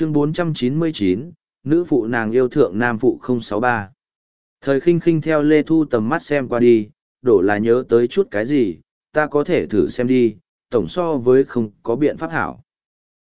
chương 499, nữ phụ nàng yêu thượng nam phụ 063. Thời khinh khinh theo Lê Thu tầm mắt xem qua đi, đổ là nhớ tới chút cái gì, ta có thể thử xem đi, tổng so với không có biện pháp hảo.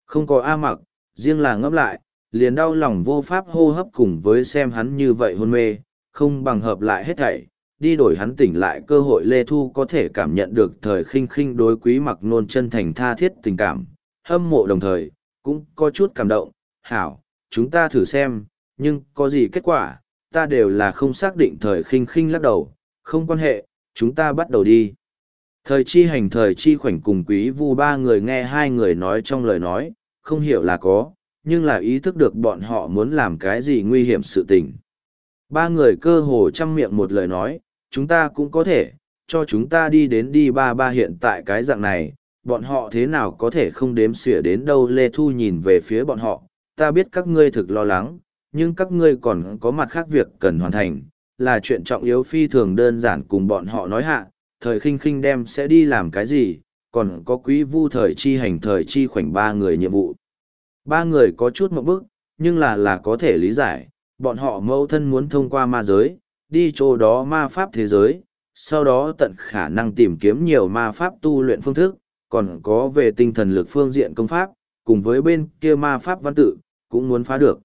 Không có A mặc, riêng là ngấp lại, liền đau lòng vô pháp hô hấp cùng với xem hắn như vậy hôn mê, không bằng hợp lại hết thảy, đi đổi hắn tỉnh lại cơ hội Lê Thu có thể cảm nhận được thời khinh khinh đối quý mặc nôn chân thành tha thiết tình cảm, hâm mộ đồng thời, cũng có chút cảm động, hảo, chúng ta thử xem, nhưng có gì kết quả, ta đều là không xác định thời khinh khinh lắc đầu, không quan hệ, chúng ta bắt đầu đi. Thời chi hành thời chi khoảnh cùng quý vu ba người nghe hai người nói trong lời nói, không hiểu là có, nhưng là ý thức được bọn họ muốn làm cái gì nguy hiểm sự tình. Ba người cơ hồ chăm miệng một lời nói, chúng ta cũng có thể, cho chúng ta đi đến đi ba ba hiện tại cái dạng này, bọn họ thế nào có thể không đếm xỉa đến đâu Lê Thu nhìn về phía bọn họ, ta biết các ngươi thực lo lắng, nhưng các ngươi còn có mặt khác việc cần hoàn thành, là chuyện trọng yếu phi thường đơn giản cùng bọn họ nói hạ, thời khinh khinh đem sẽ đi làm cái gì, còn có quý vu thời chi hành thời chi khoảnh ba người nhiệm vụ. Ba người có chút một bức, nhưng là là có thể lý giải, bọn họ mâu thân muốn thông qua ma giới, đi chỗ đó ma pháp thế giới, sau đó tận khả năng tìm kiếm nhiều ma pháp tu luyện phương thức, còn có về tinh thần lực phương diện công pháp, cùng với bên kia ma pháp văn tự, cũng muốn phá được.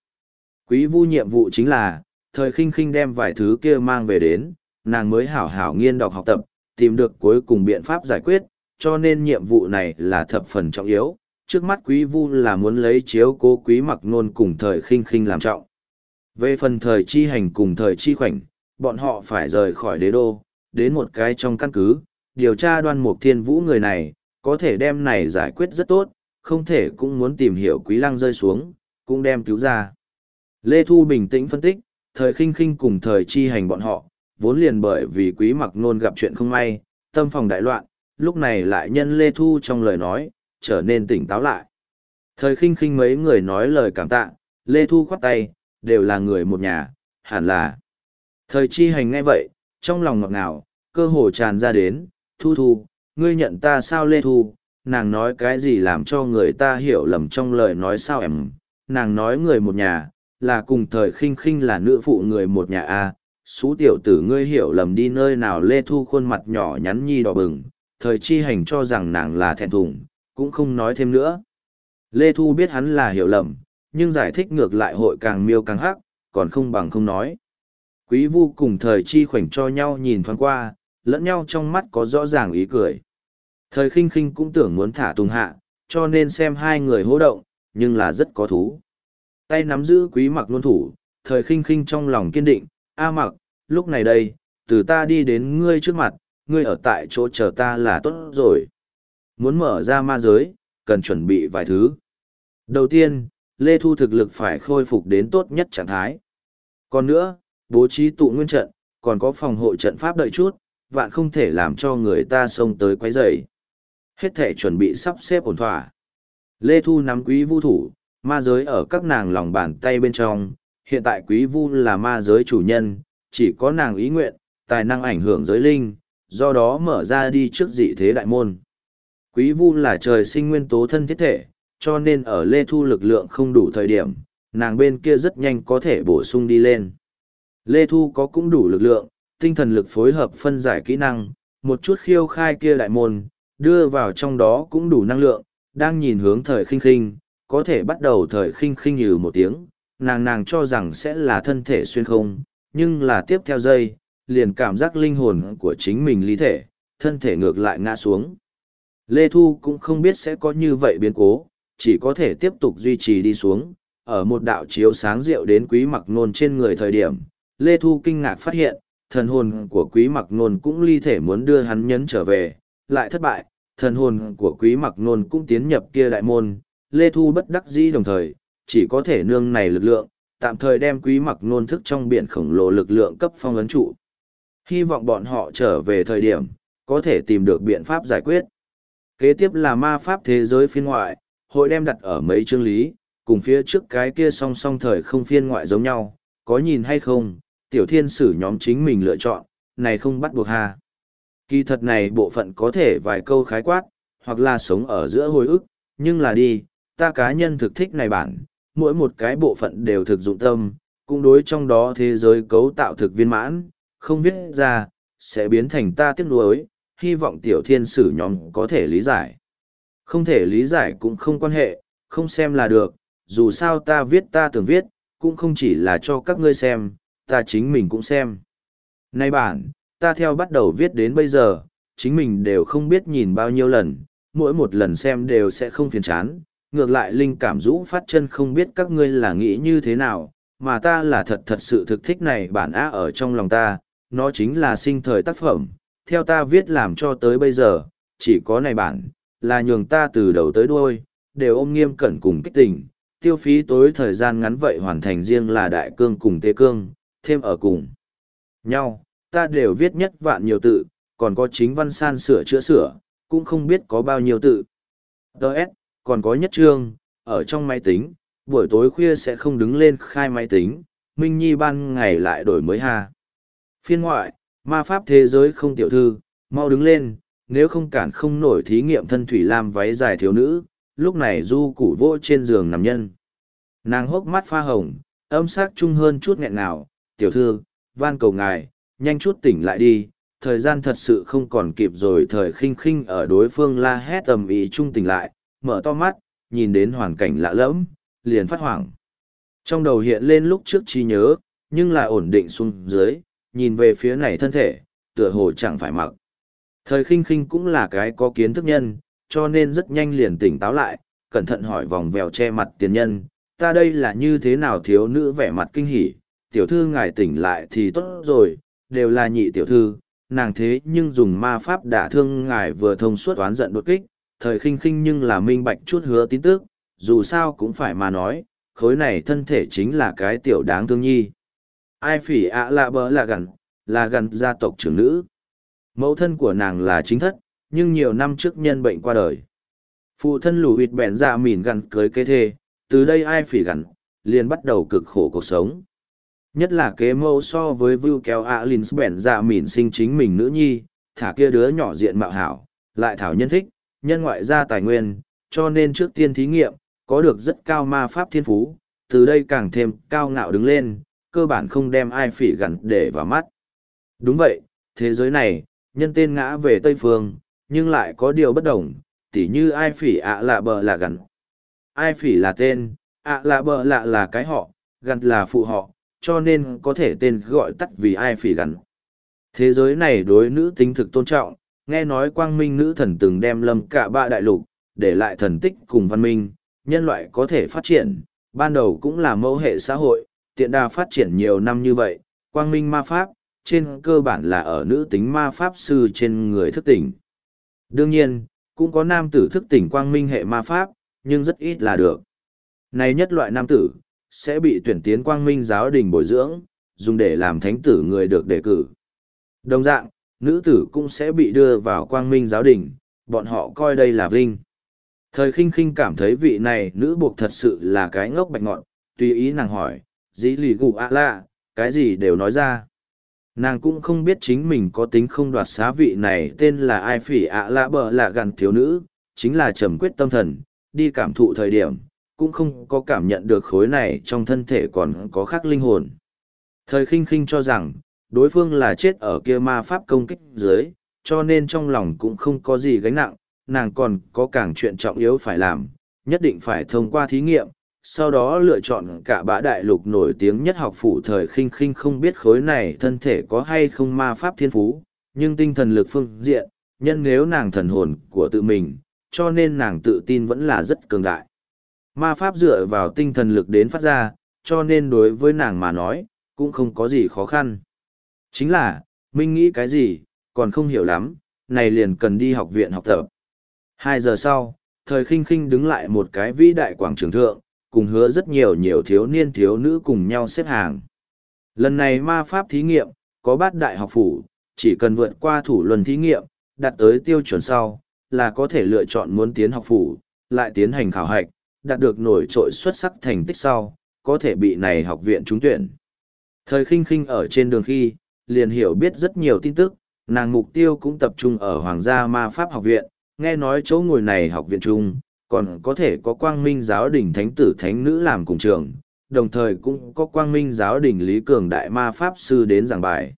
Quý vu nhiệm vụ chính là, thời khinh khinh đem vài thứ kia mang về đến, nàng mới hảo hảo nghiên đọc học tập, tìm được cuối cùng biện pháp giải quyết, cho nên nhiệm vụ này là thập phần trọng yếu. Trước mắt quý vu là muốn lấy chiếu cố quý mặc nôn cùng thời khinh khinh làm trọng. Về phần thời chi hành cùng thời chi khoảnh, bọn họ phải rời khỏi đế đô, đến một cái trong căn cứ, điều tra đoan mục thiên vũ người này, có thể đem này giải quyết rất tốt, không thể cũng muốn tìm hiểu quý lăng rơi xuống, cũng đem cứu ra. Lê Thu bình tĩnh phân tích, thời khinh khinh cùng thời chi hành bọn họ, vốn liền bởi vì quý mặc nôn gặp chuyện không may, tâm phòng đại loạn, lúc này lại nhân Lê Thu trong lời nói, trở nên tỉnh táo lại. Thời khinh khinh mấy người nói lời cảm tạ, Lê Thu khoát tay, đều là người một nhà, hẳn là. Thời chi hành ngay vậy, trong lòng ngọt ngào, cơ hồ tràn ra đến, Thu Thu, ngươi nhận ta sao Lê Thu, nàng nói cái gì làm cho người ta hiểu lầm trong lời nói sao em, nàng nói người một nhà, là cùng thời khinh khinh là nữ phụ người một nhà a xú tiểu tử ngươi hiểu lầm đi nơi nào lê thu khuôn mặt nhỏ nhắn nhi đỏ bừng thời chi hành cho rằng nàng là thẹn thùng cũng không nói thêm nữa. Lê thu biết hắn là hiểu lầm nhưng giải thích ngược lại hội càng miêu càng hắc còn không bằng không nói. Quý vu cùng thời chi khoảnh cho nhau nhìn thoáng qua lẫn nhau trong mắt có rõ ràng ý cười. Thời khinh khinh cũng tưởng muốn thả tùng hạ cho nên xem hai người hô động nhưng là rất có thú tay nắm giữ quý mặc luôn thủ, thời khinh khinh trong lòng kiên định, A mặc, lúc này đây, từ ta đi đến ngươi trước mặt, ngươi ở tại chỗ chờ ta là tốt rồi. Muốn mở ra ma giới, cần chuẩn bị vài thứ. Đầu tiên, Lê Thu thực lực phải khôi phục đến tốt nhất trạng thái. Còn nữa, bố trí tụ nguyên trận, còn có phòng hộ trận pháp đợi chút, vạn không thể làm cho người ta xông tới quấy rầy. Hết thể chuẩn bị sắp xếp ổn thỏa. Lê Thu nắm quý vu thủ, Ma giới ở các nàng lòng bàn tay bên trong, hiện tại quý vu là ma giới chủ nhân, chỉ có nàng ý nguyện, tài năng ảnh hưởng giới linh, do đó mở ra đi trước dị thế đại môn. Quý vu là trời sinh nguyên tố thân thiết thể, cho nên ở Lê Thu lực lượng không đủ thời điểm, nàng bên kia rất nhanh có thể bổ sung đi lên. Lê Thu có cũng đủ lực lượng, tinh thần lực phối hợp phân giải kỹ năng, một chút khiêu khai kia đại môn, đưa vào trong đó cũng đủ năng lượng, đang nhìn hướng thời khinh khinh, có thể bắt đầu thời khinh khinh như một tiếng, nàng nàng cho rằng sẽ là thân thể xuyên không, nhưng là tiếp theo giây, liền cảm giác linh hồn của chính mình lý thể, thân thể ngược lại ngã xuống. Lê Thu cũng không biết sẽ có như vậy biến cố, chỉ có thể tiếp tục duy trì đi xuống, ở một đạo chiếu sáng rượu đến quý mặc nôn trên người thời điểm, Lê Thu kinh ngạc phát hiện, thần hồn của quý mặc nôn cũng ly thể muốn đưa hắn nhấn trở về, lại thất bại, thần hồn của quý mặc nôn cũng tiến nhập kia đại môn, Lê Thu bất đắc dĩ đồng thời, chỉ có thể nương này lực lượng, tạm thời đem quý mặc nôn thức trong biển khổng lồ lực lượng cấp phong ấn trụ. Hy vọng bọn họ trở về thời điểm, có thể tìm được biện pháp giải quyết. Kế tiếp là ma pháp thế giới phiên ngoại, hội đem đặt ở mấy chương lý, cùng phía trước cái kia song song thời không phiên ngoại giống nhau, có nhìn hay không, tiểu thiên sử nhóm chính mình lựa chọn, này không bắt buộc hà Kỳ thật này bộ phận có thể vài câu khái quát, hoặc là sống ở giữa hồi ức, nhưng là đi, ta cá nhân thực thích này bản, mỗi một cái bộ phận đều thực dụng tâm, cũng đối trong đó thế giới cấu tạo thực viên mãn, không viết ra, sẽ biến thành ta tiếc nuối, hy vọng tiểu thiên sử nhóm có thể lý giải. Không thể lý giải cũng không quan hệ, không xem là được, dù sao ta viết ta tưởng viết, cũng không chỉ là cho các ngươi xem, ta chính mình cũng xem. Nay bản, ta theo bắt đầu viết đến bây giờ, chính mình đều không biết nhìn bao nhiêu lần, mỗi một lần xem đều sẽ không phiền chán, ngược lại linh cảm rũ phát chân không biết các ngươi là nghĩ như thế nào, mà ta là thật thật sự thực thích này bản á ở trong lòng ta, nó chính là sinh thời tác phẩm, theo ta viết làm cho tới bây giờ, chỉ có này bản, là nhường ta từ đầu tới đuôi, đều ôm nghiêm cẩn cùng kích tình, tiêu phí tối thời gian ngắn vậy hoàn thành riêng là đại cương cùng tê cương, thêm ở cùng nhau, ta đều viết nhất vạn nhiều tự, còn có chính văn san sửa chữa sửa, cũng không biết có bao nhiêu tự. Đợt, còn có nhất trương, ở trong máy tính, buổi tối khuya sẽ không đứng lên khai máy tính, Minh Nhi ban ngày lại đổi mới ha. Phiên ngoại, ma pháp thế giới không tiểu thư, mau đứng lên, nếu không cản không nổi thí nghiệm thân thủy lam váy dài thiếu nữ, lúc này du củ vô trên giường nằm nhân. Nàng hốc mắt pha hồng, âm sắc trung hơn chút nghẹn nào, tiểu thư, van cầu ngài, nhanh chút tỉnh lại đi, thời gian thật sự không còn kịp rồi thời khinh khinh ở đối phương la hét tầm ý trung tỉnh lại, mở to mắt, nhìn đến hoàn cảnh lạ lẫm, liền phát hoảng. Trong đầu hiện lên lúc trước trí nhớ, nhưng là ổn định xuống dưới, nhìn về phía này thân thể, tựa hồ chẳng phải mặc. Thời khinh khinh cũng là cái có kiến thức nhân, cho nên rất nhanh liền tỉnh táo lại, cẩn thận hỏi vòng vèo che mặt tiền nhân, ta đây là như thế nào thiếu nữ vẻ mặt kinh hỉ, tiểu thư ngài tỉnh lại thì tốt rồi, đều là nhị tiểu thư, nàng thế nhưng dùng ma pháp đả thương ngài vừa thông suốt oán giận đột kích, thời khinh khinh nhưng là minh bạch chút hứa tín tức, dù sao cũng phải mà nói, khối này thân thể chính là cái tiểu đáng thương nhi. Ai phỉ ạ lạ bỡ là gần, là gần gia tộc trưởng nữ. Mẫu thân của nàng là chính thất, nhưng nhiều năm trước nhân bệnh qua đời. Phụ thân lù huyệt bẹn dạ mỉn gần cưới kế thê, từ đây ai phỉ gần, liền bắt đầu cực khổ cuộc sống. Nhất là kế mâu so với vưu kéo ạ lìn bẻn dạ mỉn sinh chính mình nữ nhi, thả kia đứa nhỏ diện mạo hảo, lại thảo nhân thích, nhân ngoại gia tài nguyên, cho nên trước tiên thí nghiệm, có được rất cao ma pháp thiên phú, từ đây càng thêm cao ngạo đứng lên, cơ bản không đem ai phỉ gắn để vào mắt. Đúng vậy, thế giới này, nhân tên ngã về Tây Phương, nhưng lại có điều bất đồng, tỉ như ai phỉ ạ lạ bờ là gắn. Ai phỉ là tên, ạ lạ bờ lạ là cái họ, gắn là phụ họ, cho nên có thể tên gọi tắt vì ai phỉ gắn. Thế giới này đối nữ tính thực tôn trọng, nghe nói quang minh nữ thần từng đem lâm cả ba đại lục, để lại thần tích cùng văn minh, nhân loại có thể phát triển, ban đầu cũng là mẫu hệ xã hội, tiện đà phát triển nhiều năm như vậy, quang minh ma pháp, trên cơ bản là ở nữ tính ma pháp sư trên người thức tỉnh. Đương nhiên, cũng có nam tử thức tỉnh quang minh hệ ma pháp, nhưng rất ít là được. Này nhất loại nam tử, sẽ bị tuyển tiến quang minh giáo đình bồi dưỡng, dùng để làm thánh tử người được đề cử. Đồng dạng, nữ tử cũng sẽ bị đưa vào quang minh giáo đình, bọn họ coi đây là vinh. Thời khinh khinh cảm thấy vị này nữ buộc thật sự là cái ngốc bạch ngọn, tùy ý nàng hỏi, dĩ lì gụ ạ lạ, cái gì đều nói ra. Nàng cũng không biết chính mình có tính không đoạt xá vị này tên là ai phỉ ạ lạ bờ là gần thiếu nữ, chính là trầm quyết tâm thần, đi cảm thụ thời điểm, cũng không có cảm nhận được khối này trong thân thể còn có khác linh hồn. Thời khinh khinh cho rằng, đối phương là chết ở kia ma pháp công kích dưới, cho nên trong lòng cũng không có gì gánh nặng, nàng còn có càng chuyện trọng yếu phải làm, nhất định phải thông qua thí nghiệm, sau đó lựa chọn cả bã đại lục nổi tiếng nhất học phủ thời khinh khinh không biết khối này thân thể có hay không ma pháp thiên phú, nhưng tinh thần lực phương diện, nhân nếu nàng thần hồn của tự mình, cho nên nàng tự tin vẫn là rất cường đại. Ma pháp dựa vào tinh thần lực đến phát ra, cho nên đối với nàng mà nói, cũng không có gì khó khăn. Chính là, Minh nghĩ cái gì, còn không hiểu lắm, này liền cần đi học viện học tập. Hai giờ sau, thời khinh khinh đứng lại một cái vĩ đại quảng trường thượng, cùng hứa rất nhiều nhiều thiếu niên thiếu nữ cùng nhau xếp hàng. Lần này ma pháp thí nghiệm, có bát đại học phủ, chỉ cần vượt qua thủ luân thí nghiệm, đạt tới tiêu chuẩn sau, là có thể lựa chọn muốn tiến học phủ, lại tiến hành khảo hạch, đạt được nổi trội xuất sắc thành tích sau, có thể bị này học viện trúng tuyển. Thời khinh khinh ở trên đường khi, liền hiểu biết rất nhiều tin tức, nàng mục tiêu cũng tập trung ở Hoàng gia Ma Pháp học viện, nghe nói chỗ ngồi này học viện trung còn có thể có quang minh giáo đình thánh tử thánh nữ làm cùng trường, đồng thời cũng có quang minh giáo đình Lý Cường Đại Ma Pháp Sư đến giảng bài.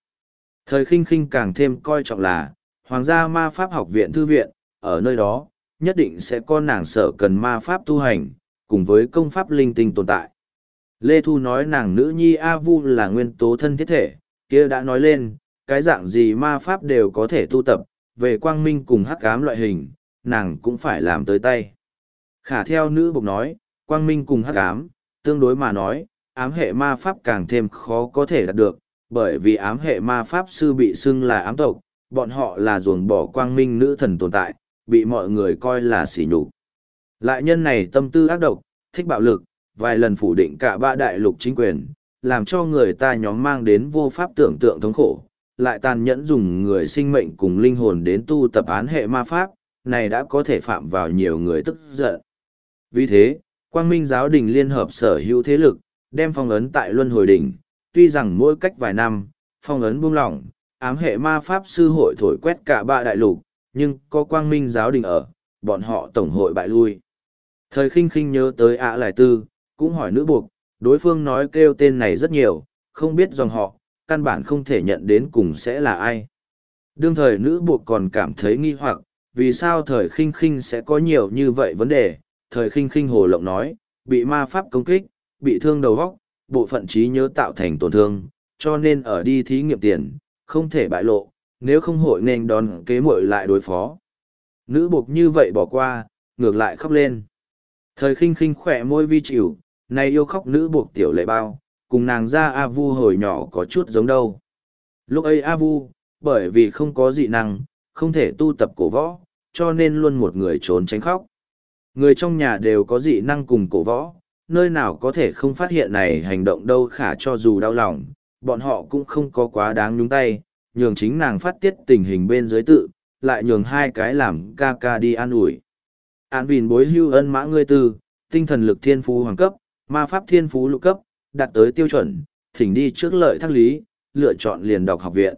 Thời khinh khinh càng thêm coi trọng là, Hoàng gia Ma Pháp học viện thư viện, ở nơi đó, nhất định sẽ có nàng sở cần ma pháp tu hành, cùng với công pháp linh tinh tồn tại. Lê Thu nói nàng nữ nhi A Vu là nguyên tố thân thiết thể, kia đã nói lên, cái dạng gì ma pháp đều có thể tu tập, về quang minh cùng hắc ám loại hình, nàng cũng phải làm tới tay. Khả theo nữ bộc nói, quang minh cùng hắc ám, tương đối mà nói, ám hệ ma pháp càng thêm khó có thể đạt được, bởi vì ám hệ ma pháp sư bị xưng là ám tộc, bọn họ là ruồng bỏ quang minh nữ thần tồn tại, bị mọi người coi là sỉ nhục. Lại nhân này tâm tư ác độc, thích bạo lực, vài lần phủ định cả ba đại lục chính quyền, làm cho người ta nhóm mang đến vô pháp tưởng tượng thống khổ, lại tàn nhẫn dùng người sinh mệnh cùng linh hồn đến tu tập án hệ ma pháp, này đã có thể phạm vào nhiều người tức giận. Vì thế, Quang Minh giáo đình liên hợp sở hữu thế lực, đem phong ấn tại Luân Hồi đỉnh, tuy rằng mỗi cách vài năm, phong ấn buông lỏng, ám hệ ma pháp sư hội thổi quét cả ba đại lục, nhưng có Quang Minh giáo đình ở, bọn họ tổng hội bại lui. Thời khinh khinh nhớ tới ạ lại tư, cũng hỏi nữ buộc, đối phương nói kêu tên này rất nhiều, không biết dòng họ, căn bản không thể nhận đến cùng sẽ là ai. Đương thời nữ buộc còn cảm thấy nghi hoặc, vì sao thời khinh khinh sẽ có nhiều như vậy vấn đề, thời khinh khinh hồ lộng nói, bị ma pháp công kích, bị thương đầu góc, bộ phận trí nhớ tạo thành tổn thương, cho nên ở đi thí nghiệm tiền, không thể bại lộ, nếu không hội nên đón kế muội lại đối phó. Nữ buộc như vậy bỏ qua, ngược lại khóc lên. Thời khinh khinh khỏe môi vi chịu, này yêu khóc nữ buộc tiểu lệ bao, cùng nàng ra A Vu hồi nhỏ có chút giống đâu. Lúc ấy A Vu, bởi vì không có dị năng, không thể tu tập cổ võ, cho nên luôn một người trốn tránh khóc. Người trong nhà đều có dị năng cùng cổ võ, nơi nào có thể không phát hiện này hành động đâu khả cho dù đau lòng, bọn họ cũng không có quá đáng nhúng tay, nhường chính nàng phát tiết tình hình bên dưới tự, lại nhường hai cái làm ca ca đi an ủi. an vìn bối hưu ân mã ngươi tư, tinh thần lực thiên phú hoàng cấp, ma pháp thiên phú lục cấp, đạt tới tiêu chuẩn, thỉnh đi trước lợi thác lý, lựa chọn liền đọc học viện.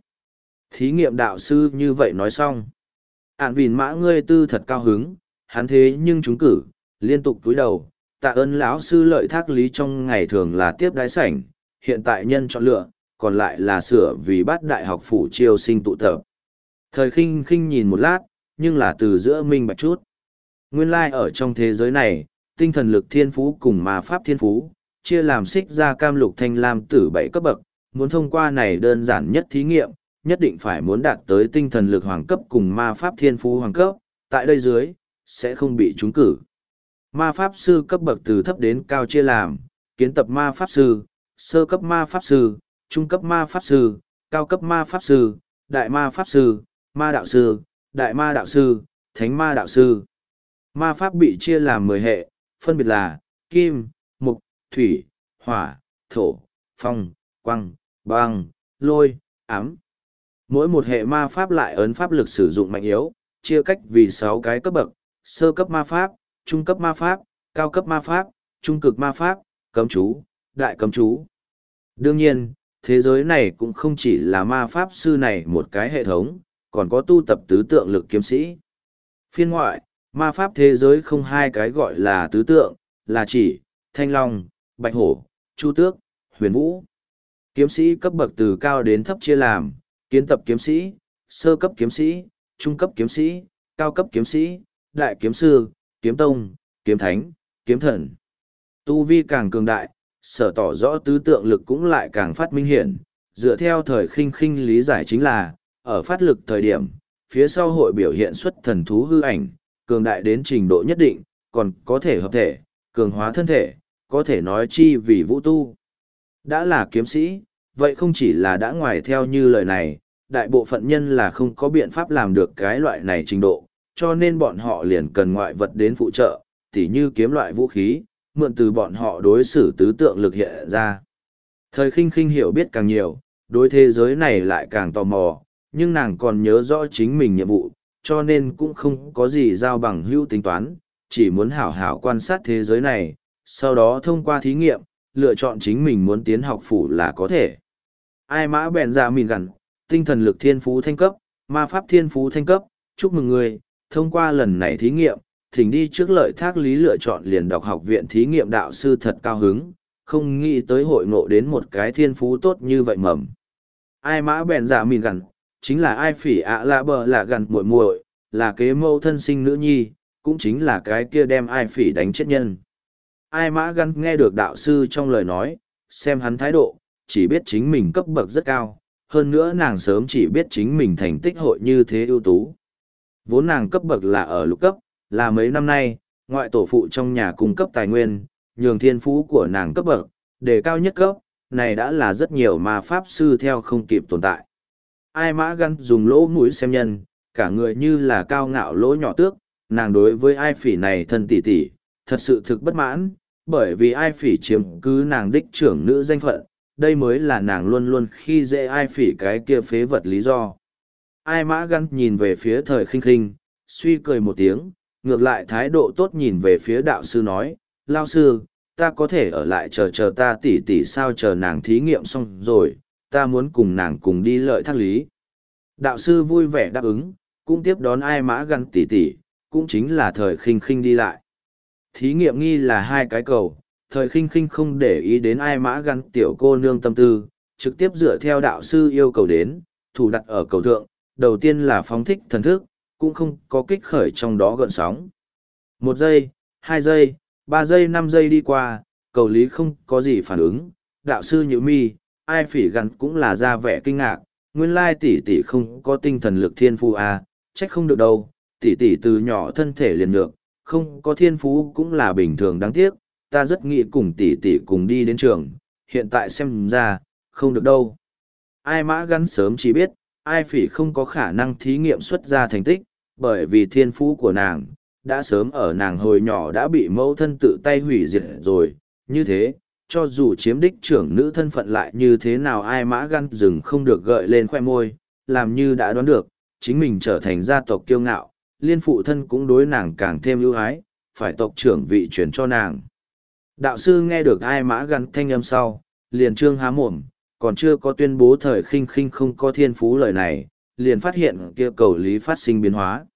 Thí nghiệm đạo sư như vậy nói xong. an vìn mã ngươi tư thật cao hứng, hắn thế nhưng chúng cử, liên tục túi đầu, tạ ơn lão sư lợi thác lý trong ngày thường là tiếp đái sảnh, hiện tại nhân chọn lựa, còn lại là sửa vì bát đại học phủ chiêu sinh tụ tập. Thời khinh khinh nhìn một lát, nhưng là từ giữa minh bạch chút. Nguyên lai like ở trong thế giới này, tinh thần lực thiên phú cùng ma pháp thiên phú, chia làm xích ra cam lục thanh lam tử bảy cấp bậc, muốn thông qua này đơn giản nhất thí nghiệm, nhất định phải muốn đạt tới tinh thần lực hoàng cấp cùng ma pháp thiên phú hoàng cấp, tại đây dưới, sẽ không bị trúng cử. Ma pháp sư cấp bậc từ thấp đến cao chia làm, kiến tập ma pháp sư, sơ cấp ma pháp sư, trung cấp ma pháp sư, cao cấp ma pháp sư, đại ma pháp sư, ma đạo sư, đại ma đạo sư, thánh ma đạo sư. Ma pháp bị chia làm mười hệ, phân biệt là kim, mục, thủy, hỏa, thổ, phong, quăng, băng, lôi, ám. Mỗi một hệ ma pháp lại ấn pháp lực sử dụng mạnh yếu, chia cách vì sáu cái cấp bậc, sơ cấp ma pháp, trung cấp ma pháp, cao cấp ma pháp, trung cực ma pháp, cấm chú, đại cấm chú. Đương nhiên, thế giới này cũng không chỉ là ma pháp sư này một cái hệ thống, còn có tu tập tứ tượng lực kiếm sĩ. Phiên ngoại, ma pháp thế giới không hai cái gọi là tứ tượng, là chỉ, thanh long, bạch hổ, chu tước, huyền vũ. Kiếm sĩ cấp bậc từ cao đến thấp chia làm, kiến tập kiếm sĩ, sơ cấp kiếm sĩ, trung cấp kiếm sĩ, cao cấp kiếm sĩ, đại kiếm sư, kiếm tông, kiếm thánh, kiếm thần. Tu vi càng cường đại, sở tỏ rõ tứ tượng lực cũng lại càng phát minh hiển, dựa theo thời khinh khinh lý giải chính là, ở phát lực thời điểm, phía sau hội biểu hiện xuất thần thú hư ảnh, cường đại đến trình độ nhất định, còn có thể hợp thể, cường hóa thân thể, có thể nói chi vì vũ tu. Đã là kiếm sĩ, vậy không chỉ là đã ngoài theo như lời này, đại bộ phận nhân là không có biện pháp làm được cái loại này trình độ, cho nên bọn họ liền cần ngoại vật đến phụ trợ, tỉ như kiếm loại vũ khí, mượn từ bọn họ đối xử tứ tượng lực hiện ra. Thời khinh khinh hiểu biết càng nhiều, đối thế giới này lại càng tò mò, nhưng nàng còn nhớ rõ chính mình nhiệm vụ, cho nên cũng không có gì giao bằng hữu tính toán, chỉ muốn hảo hảo quan sát thế giới này, sau đó thông qua thí nghiệm, lựa chọn chính mình muốn tiến học phủ là có thể. Ai mã bèn ra mìn gặn, tinh thần lực thiên phú thanh cấp, ma pháp thiên phú thanh cấp, chúc mừng người, thông qua lần này thí nghiệm, thỉnh đi trước lợi thác lý lựa chọn liền đọc học viện thí nghiệm đạo sư thật cao hứng, không nghĩ tới hội ngộ đến một cái thiên phú tốt như vậy mầm. Ai mã bèn giả mìn gần chính là ai phỉ ạ lạ bờ là gần muội muội là kế mâu thân sinh nữ nhi, cũng chính là cái kia đem ai phỉ đánh chết nhân. Ai mã gắn nghe được đạo sư trong lời nói, xem hắn thái độ, chỉ biết chính mình cấp bậc rất cao, hơn nữa nàng sớm chỉ biết chính mình thành tích hội như thế ưu tú. Vốn nàng cấp bậc là ở lục cấp, là mấy năm nay, ngoại tổ phụ trong nhà cung cấp tài nguyên, nhường thiên phú của nàng cấp bậc, đề cao nhất cấp, này đã là rất nhiều mà pháp sư theo không kịp tồn tại. Ai mã gắn dùng lỗ mũi xem nhân, cả người như là cao ngạo lỗ nhỏ tước, nàng đối với ai phỉ này thân tỷ tỷ, thật sự thực bất mãn, bởi vì ai phỉ chiếm cứ nàng đích trưởng nữ danh phận, đây mới là nàng luôn luôn khi dễ ai phỉ cái kia phế vật lý do. Ai mã gắn nhìn về phía thời khinh khinh, suy cười một tiếng, ngược lại thái độ tốt nhìn về phía đạo sư nói, lao sư, ta có thể ở lại chờ chờ ta tỉ tỉ sao chờ nàng thí nghiệm xong rồi, ta muốn cùng nàng cùng đi lợi thác lý. Đạo sư vui vẻ đáp ứng, cũng tiếp đón ai mã gắn tỉ tỉ, cũng chính là thời khinh khinh đi lại. Thí nghiệm nghi là hai cái cầu, thời khinh khinh không để ý đến ai mã gắn tiểu cô nương tâm tư, trực tiếp dựa theo đạo sư yêu cầu đến, thủ đặt ở cầu thượng, đầu tiên là phóng thích thần thức, cũng không có kích khởi trong đó gợn sóng. Một giây, hai giây, ba giây năm giây đi qua, cầu lý không có gì phản ứng, đạo sư nhữ mi, ai phỉ gắn cũng là ra vẻ kinh ngạc, nguyên lai tỷ tỷ không có tinh thần lực thiên phu à, trách không được đâu, tỷ tỷ từ nhỏ thân thể liền được, không có thiên phú cũng là bình thường đáng tiếc, ta rất nghĩ cùng tỷ tỷ cùng đi đến trường, hiện tại xem ra, không được đâu. Ai mã gắn sớm chỉ biết, ai phỉ không có khả năng thí nghiệm xuất ra thành tích, bởi vì thiên phú của nàng, đã sớm ở nàng hồi nhỏ đã bị mẫu thân tự tay hủy diệt rồi, như thế, cho dù chiếm đích trưởng nữ thân phận lại như thế nào ai mã gắn rừng không được gợi lên khoe môi, làm như đã đoán được, chính mình trở thành gia tộc kiêu ngạo, liên phụ thân cũng đối nàng càng thêm ưu ái, phải tộc trưởng vị truyền cho nàng. Đạo sư nghe được ai mã gắn thanh âm sau, liền trương há mồm, còn chưa có tuyên bố thời khinh khinh không có thiên phú lời này, liền phát hiện kia cầu lý phát sinh biến hóa.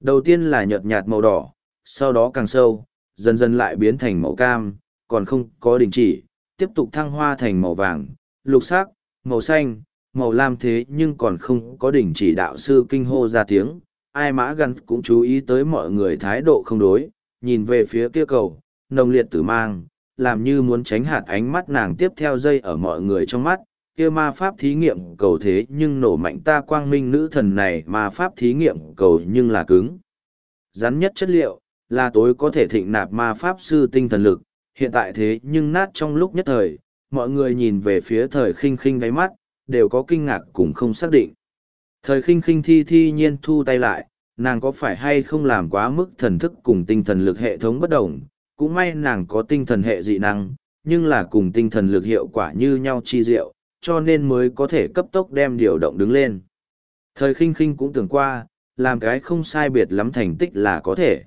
Đầu tiên là nhợt nhạt màu đỏ, sau đó càng sâu, dần dần lại biến thành màu cam, còn không có đình chỉ, tiếp tục thăng hoa thành màu vàng, lục sắc, màu xanh, màu lam thế nhưng còn không có đỉnh chỉ đạo sư kinh hô ra tiếng, ai mã gắn cũng chú ý tới mọi người thái độ không đối, nhìn về phía kia cầu, nồng liệt tử mang, làm như muốn tránh hạt ánh mắt nàng tiếp theo dây ở mọi người trong mắt, kia ma pháp thí nghiệm cầu thế nhưng nổ mạnh ta quang minh nữ thần này ma pháp thí nghiệm cầu nhưng là cứng. Rắn nhất chất liệu, là tối có thể thịnh nạp ma pháp sư tinh thần lực, hiện tại thế nhưng nát trong lúc nhất thời, mọi người nhìn về phía thời khinh khinh đáy mắt, đều có kinh ngạc cùng không xác định. Thời khinh khinh thi thi nhiên thu tay lại, nàng có phải hay không làm quá mức thần thức cùng tinh thần lực hệ thống bất đồng, cũng may nàng có tinh thần hệ dị năng, nhưng là cùng tinh thần lực hiệu quả như nhau chi diệu, cho nên mới có thể cấp tốc đem điều động đứng lên. Thời khinh khinh cũng tưởng qua, làm cái không sai biệt lắm thành tích là có thể.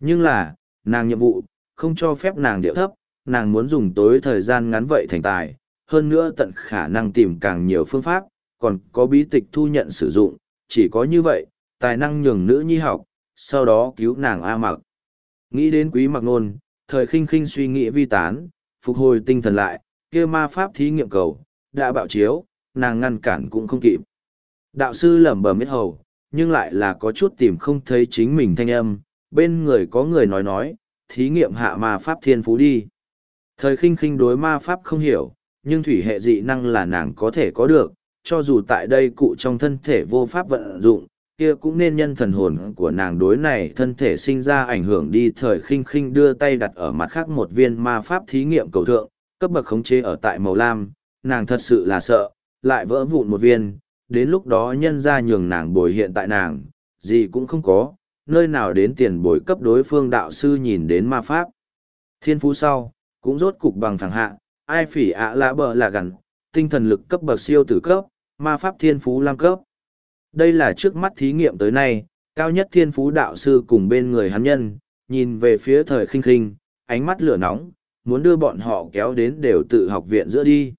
Nhưng là, nàng nhiệm vụ, không cho phép nàng điệu thấp, nàng muốn dùng tối thời gian ngắn vậy thành tài, hơn nữa tận khả năng tìm càng nhiều phương pháp, còn có bí tịch thu nhận sử dụng, chỉ có như vậy, tài năng nhường nữ nhi học, sau đó cứu nàng A mặc. Nghĩ đến quý mặc nôn, thời khinh khinh suy nghĩ vi tán, phục hồi tinh thần lại, kia ma pháp thí nghiệm cầu, đã bạo chiếu, nàng ngăn cản cũng không kịp. Đạo sư lẩm bẩm biết hầu, nhưng lại là có chút tìm không thấy chính mình thanh âm, bên người có người nói nói, thí nghiệm hạ ma pháp thiên phú đi. Thời khinh khinh đối ma pháp không hiểu, nhưng thủy hệ dị năng là nàng có thể có được, cho dù tại đây cụ trong thân thể vô pháp vận dụng, kia cũng nên nhân thần hồn của nàng đối này thân thể sinh ra ảnh hưởng đi thời khinh khinh đưa tay đặt ở mặt khác một viên ma pháp thí nghiệm cầu thượng, cấp bậc khống chế ở tại màu lam, nàng thật sự là sợ, lại vỡ vụn một viên, đến lúc đó nhân ra nhường nàng bồi hiện tại nàng, gì cũng không có, nơi nào đến tiền bồi cấp đối phương đạo sư nhìn đến ma pháp. Thiên phú sau, cũng rốt cục bằng thẳng hạ, ai phỉ ạ à lạ bờ là gần, tinh thần lực cấp bậc siêu tử cấp, ma pháp thiên phú lam cấp. Đây là trước mắt thí nghiệm tới nay, cao nhất thiên phú đạo sư cùng bên người hắn nhân, nhìn về phía thời khinh khinh, ánh mắt lửa nóng, muốn đưa bọn họ kéo đến đều tự học viện giữa đi.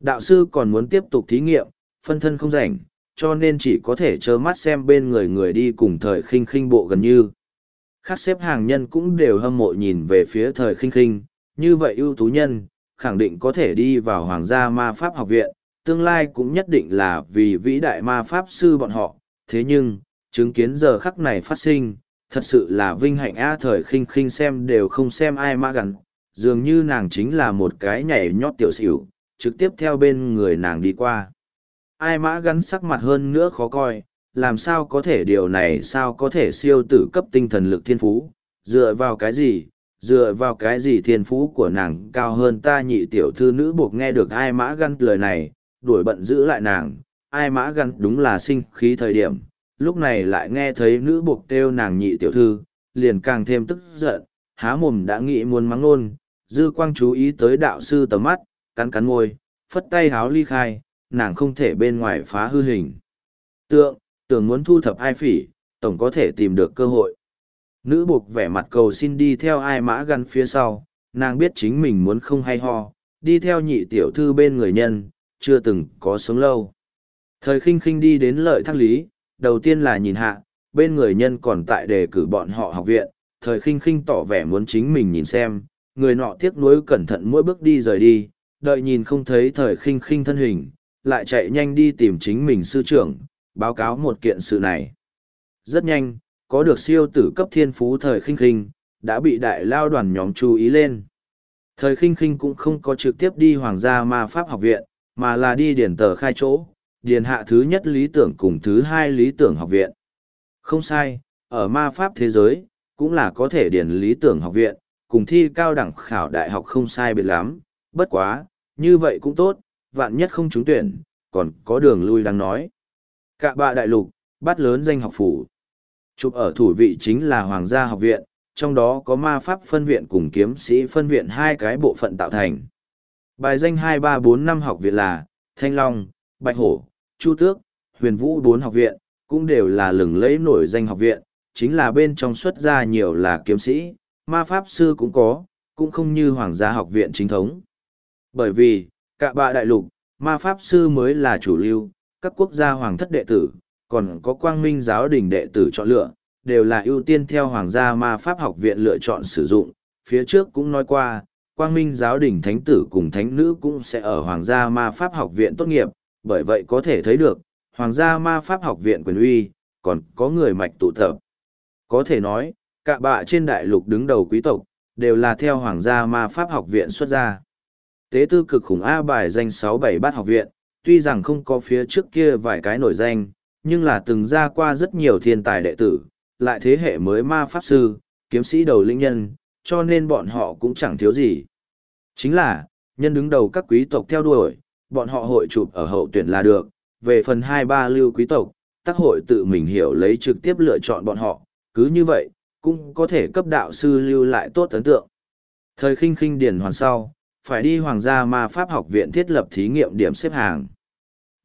Đạo sư còn muốn tiếp tục thí nghiệm, phân thân không rảnh, cho nên chỉ có thể trơ mắt xem bên người người đi cùng thời khinh khinh bộ gần như. Khác xếp hàng nhân cũng đều hâm mộ nhìn về phía thời khinh khinh, như vậy ưu tú nhân, khẳng định có thể đi vào Hoàng gia ma pháp học viện, tương lai cũng nhất định là vì vĩ đại ma pháp sư bọn họ. Thế nhưng, chứng kiến giờ khắc này phát sinh, thật sự là vinh hạnh a thời khinh khinh xem đều không xem ai ma gắn, dường như nàng chính là một cái nhảy nhót tiểu xỉu, trực tiếp theo bên người nàng đi qua. Ai mã gắn sắc mặt hơn nữa khó coi, làm sao có thể điều này sao có thể siêu tử cấp tinh thần lực thiên phú, dựa vào cái gì, dựa vào cái gì thiên phú của nàng cao hơn ta nhị tiểu thư nữ buộc nghe được ai mã gắn lời này, đuổi bận giữ lại nàng, ai mã gắn đúng là sinh khí thời điểm, lúc này lại nghe thấy nữ buộc kêu nàng nhị tiểu thư, liền càng thêm tức giận, há mồm đã nghĩ muốn mắng nôn, dư quang chú ý tới đạo sư tầm mắt, cắn cắn môi, phất tay háo ly khai, nàng không thể bên ngoài phá hư hình. Tượng, tưởng muốn thu thập ai phỉ, tổng có thể tìm được cơ hội. Nữ buộc vẻ mặt cầu xin đi theo ai mã gắn phía sau, nàng biết chính mình muốn không hay ho, đi theo nhị tiểu thư bên người nhân, chưa từng có sống lâu. Thời khinh khinh đi đến lợi thác lý, đầu tiên là nhìn hạ, bên người nhân còn tại đề cử bọn họ học viện, thời khinh khinh tỏ vẻ muốn chính mình nhìn xem, người nọ tiếc nuối cẩn thận mỗi bước đi rời đi, đợi nhìn không thấy thời khinh khinh thân hình, lại chạy nhanh đi tìm chính mình sư trưởng, báo cáo một kiện sự này. Rất nhanh, có được siêu tử cấp thiên phú thời khinh khinh, đã bị đại lao đoàn nhóm chú ý lên. Thời khinh khinh cũng không có trực tiếp đi hoàng gia ma pháp học viện, mà là đi điển tờ khai chỗ, điền hạ thứ nhất lý tưởng cùng thứ hai lý tưởng học viện. Không sai, ở ma pháp thế giới, cũng là có thể điền lý tưởng học viện, cùng thi cao đẳng khảo đại học không sai biệt lắm, bất quá, như vậy cũng tốt, vạn nhất không trúng tuyển, còn có đường lui đang nói. Cả bạ đại lục, bắt lớn danh học phủ. Chụp ở thủ vị chính là Hoàng gia học viện, trong đó có ma pháp phân viện cùng kiếm sĩ phân viện hai cái bộ phận tạo thành. Bài danh 2345 học viện là Thanh Long, Bạch Hổ, Chu Tước, Huyền Vũ bốn học viện, cũng đều là lừng lẫy nổi danh học viện, chính là bên trong xuất ra nhiều là kiếm sĩ, ma pháp sư cũng có, cũng không như Hoàng gia học viện chính thống. Bởi vì, cả bạ đại lục, ma pháp sư mới là chủ lưu, các quốc gia hoàng thất đệ tử, còn có quang minh giáo đình đệ tử chọn lựa, đều là ưu tiên theo hoàng gia ma pháp học viện lựa chọn sử dụng. Phía trước cũng nói qua, quang minh giáo đình thánh tử cùng thánh nữ cũng sẽ ở hoàng gia ma pháp học viện tốt nghiệp, bởi vậy có thể thấy được, hoàng gia ma pháp học viện quyền uy, còn có người mạch tụ tập. Có thể nói, cả bạ trên đại lục đứng đầu quý tộc, đều là theo hoàng gia ma pháp học viện xuất ra. Tế tư cực khủng A bài danh sáu bảy bát học viện, tuy rằng không có phía trước kia vài cái nổi danh, nhưng là từng ra qua rất nhiều thiên tài đệ tử, lại thế hệ mới ma pháp sư, kiếm sĩ đầu linh nhân, cho nên bọn họ cũng chẳng thiếu gì. Chính là, nhân đứng đầu các quý tộc theo đuổi, bọn họ hội chụp ở hậu tuyển là được, về phần hai ba lưu quý tộc, tác hội tự mình hiểu lấy trực tiếp lựa chọn bọn họ, cứ như vậy, cũng có thể cấp đạo sư lưu lại tốt ấn tượng. Thời khinh khinh điển hoàn sau, phải đi Hoàng gia ma pháp học viện thiết lập thí nghiệm điểm xếp hàng.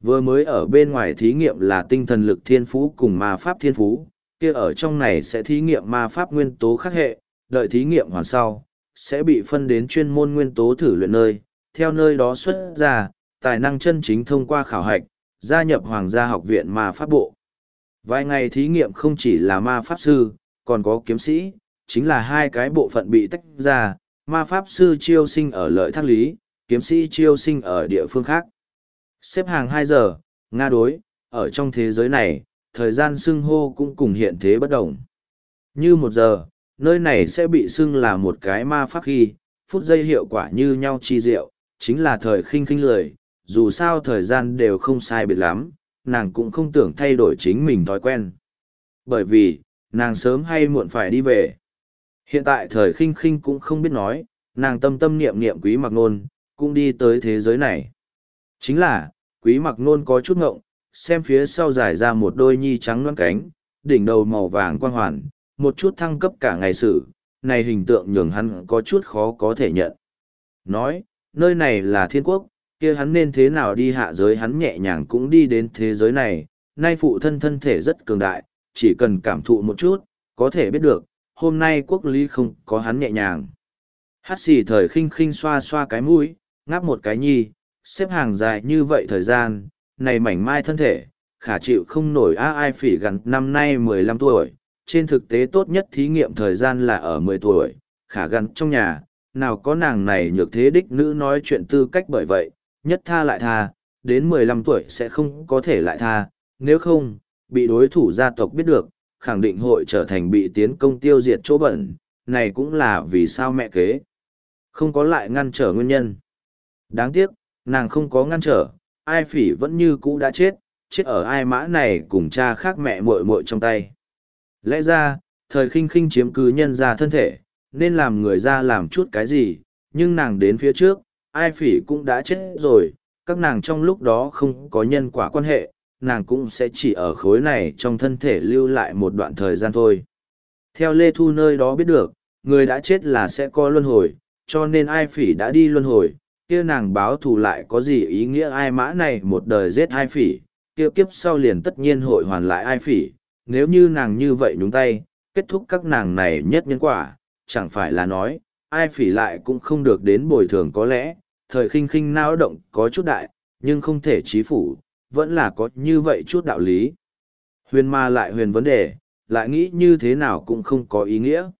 Vừa mới ở bên ngoài thí nghiệm là tinh thần lực thiên phú cùng ma pháp thiên phú, kia ở trong này sẽ thí nghiệm ma pháp nguyên tố khắc hệ, đợi thí nghiệm hoàn sau, sẽ bị phân đến chuyên môn nguyên tố thử luyện nơi, theo nơi đó xuất ra, tài năng chân chính thông qua khảo hạch, gia nhập Hoàng gia học viện ma pháp bộ. Vài ngày thí nghiệm không chỉ là ma pháp sư, còn có kiếm sĩ, chính là hai cái bộ phận bị tách ra, ma pháp sư chiêu sinh ở lợi thác lý, kiếm sĩ chiêu sinh ở địa phương khác. Xếp hàng hai giờ, Nga đối, ở trong thế giới này, thời gian xưng hô cũng cùng hiện thế bất đồng. Như một giờ, nơi này sẽ bị xưng là một cái ma pháp khi, phút giây hiệu quả như nhau chi diệu, chính là thời khinh khinh lười, dù sao thời gian đều không sai biệt lắm, nàng cũng không tưởng thay đổi chính mình thói quen. Bởi vì, nàng sớm hay muộn phải đi về. Hiện tại thời khinh khinh cũng không biết nói, nàng tâm tâm niệm niệm quý mặc nôn, cũng đi tới thế giới này. Chính là, quý mặc nôn có chút ngộng, xem phía sau dài ra một đôi nhi trắng loan cánh, đỉnh đầu màu vàng quang hoàn, một chút thăng cấp cả ngày sử, này hình tượng nhường hắn có chút khó có thể nhận. Nói, nơi này là thiên quốc, kia hắn nên thế nào đi hạ giới hắn nhẹ nhàng cũng đi đến thế giới này, nay phụ thân thân thể rất cường đại, chỉ cần cảm thụ một chút, có thể biết được, hôm nay quốc lý không có hắn nhẹ nhàng. Hát xì thời khinh khinh xoa xoa cái mũi, ngáp một cái nhi, xếp hàng dài như vậy thời gian, này mảnh mai thân thể, khả chịu không nổi a ai phỉ gần năm nay mười lăm tuổi, trên thực tế tốt nhất thí nghiệm thời gian là ở mười tuổi, khả gắn trong nhà, nào có nàng này nhược thế đích nữ nói chuyện tư cách bởi vậy, nhất tha lại tha, đến mười lăm tuổi sẽ không có thể lại tha, nếu không, bị đối thủ gia tộc biết được, khẳng định hội trở thành bị tiến công tiêu diệt chỗ bẩn, này cũng là vì sao mẹ kế. Không có lại ngăn trở nguyên nhân. Đáng tiếc, nàng không có ngăn trở, ai phỉ vẫn như cũ đã chết, chết ở ai mã này cùng cha khác mẹ muội muội trong tay. Lẽ ra, thời khinh khinh chiếm cứ nhân ra thân thể, nên làm người ra làm chút cái gì, nhưng nàng đến phía trước, ai phỉ cũng đã chết rồi, các nàng trong lúc đó không có nhân quả quan hệ, nàng cũng sẽ chỉ ở khối này trong thân thể lưu lại một đoạn thời gian thôi. Theo Lê Thu nơi đó biết được, người đã chết là sẽ có luân hồi, cho nên ai phỉ đã đi luân hồi, kia nàng báo thù lại có gì ý nghĩa ai mã này một đời giết ai phỉ, kia kiếp sau liền tất nhiên hội hoàn lại ai phỉ, nếu như nàng như vậy nhúng tay, kết thúc các nàng này nhất nhân quả, chẳng phải là nói, ai phỉ lại cũng không được đến bồi thường có lẽ, thời khinh khinh nao động có chút đại, nhưng không thể chí phủ, vẫn là có như vậy chút đạo lý. Huyền ma lại huyền vấn đề, lại nghĩ như thế nào cũng không có ý nghĩa.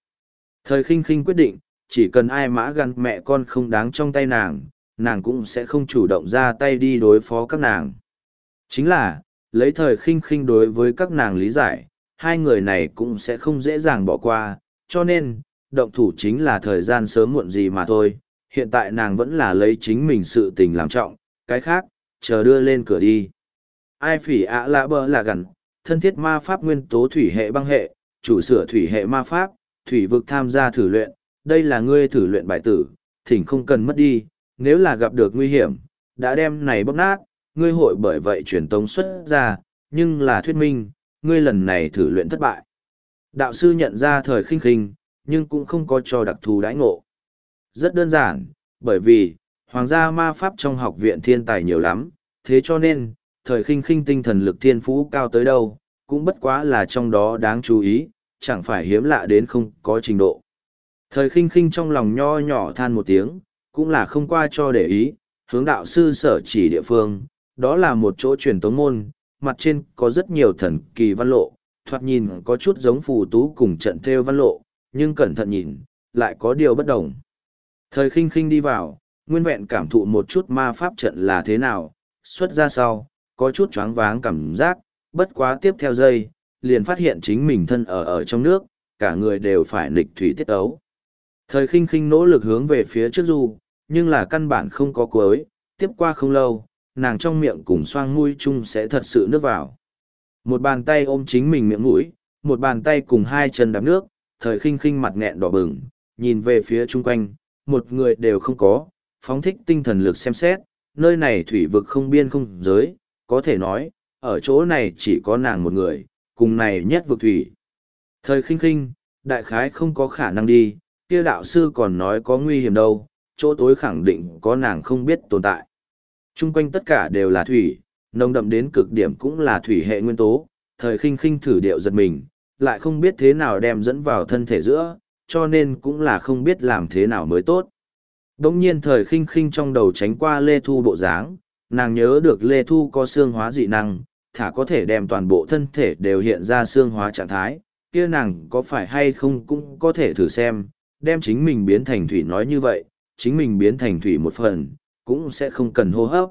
Thời khinh khinh quyết định, chỉ cần ai mã gắn mẹ con không đáng trong tay nàng, nàng cũng sẽ không chủ động ra tay đi đối phó các nàng. Chính là, lấy thời khinh khinh đối với các nàng lý giải, hai người này cũng sẽ không dễ dàng bỏ qua, cho nên, động thủ chính là thời gian sớm muộn gì mà thôi, hiện tại nàng vẫn là lấy chính mình sự tình làm trọng, cái khác, chờ đưa lên cửa đi. Ai phỉ ạ à lạ bơ là gần, thân thiết ma pháp nguyên tố thủy hệ băng hệ, chủ sửa thủy hệ ma pháp, thủy vực tham gia thử luyện, đây là ngươi thử luyện bài tử, thỉnh không cần mất đi, nếu là gặp được nguy hiểm, đã đem này bóp nát, ngươi hội bởi vậy truyền tống xuất ra, nhưng là thuyết minh, ngươi lần này thử luyện thất bại. Đạo sư nhận ra thời khinh khinh, nhưng cũng không có cho đặc thù đãi ngộ. Rất đơn giản, bởi vì, hoàng gia ma pháp trong học viện thiên tài nhiều lắm, thế cho nên, thời khinh khinh tinh thần lực thiên phú cao tới đâu, cũng bất quá là trong đó đáng chú ý, chẳng phải hiếm lạ đến không có trình độ. Thời khinh khinh trong lòng nho nhỏ than một tiếng, cũng là không qua cho để ý, hướng đạo sư sở chỉ địa phương, đó là một chỗ truyền tống môn, mặt trên có rất nhiều thần kỳ văn lộ, thoạt nhìn có chút giống phù tú cùng trận theo văn lộ, nhưng cẩn thận nhìn, lại có điều bất đồng. Thời khinh khinh đi vào, nguyên vẹn cảm thụ một chút ma pháp trận là thế nào, xuất ra sau, có chút choáng váng cảm giác, bất quá tiếp theo giây, liền phát hiện chính mình thân ở ở trong nước, cả người đều phải nịch thủy tiết ấu. Thời khinh khinh nỗ lực hướng về phía trước du, nhưng là căn bản không có cuối, tiếp qua không lâu, nàng trong miệng cùng xoang mũi chung sẽ thật sự nước vào. Một bàn tay ôm chính mình miệng mũi, một bàn tay cùng hai chân đạp nước, thời khinh khinh mặt nghẹn đỏ bừng, nhìn về phía chung quanh, một người đều không có, phóng thích tinh thần lực xem xét, nơi này thủy vực không biên không giới, có thể nói, ở chỗ này chỉ có nàng một người, cùng này nhất vực thủy. Thời khinh khinh, đại khái không có khả năng đi, kia đạo sư còn nói có nguy hiểm đâu, chỗ tối khẳng định có nàng không biết tồn tại. Trung quanh tất cả đều là thủy, nồng đậm đến cực điểm cũng là thủy hệ nguyên tố, thời khinh khinh thử điệu giật mình, lại không biết thế nào đem dẫn vào thân thể giữa, cho nên cũng là không biết làm thế nào mới tốt. Đông nhiên thời khinh khinh trong đầu tránh qua Lê Thu bộ dáng, nàng nhớ được Lê Thu có xương hóa dị năng, thả có thể đem toàn bộ thân thể đều hiện ra xương hóa trạng thái, kia nàng có phải hay không cũng có thể thử xem, đem chính mình biến thành thủy nói như vậy, chính mình biến thành thủy một phần, cũng sẽ không cần hô hấp.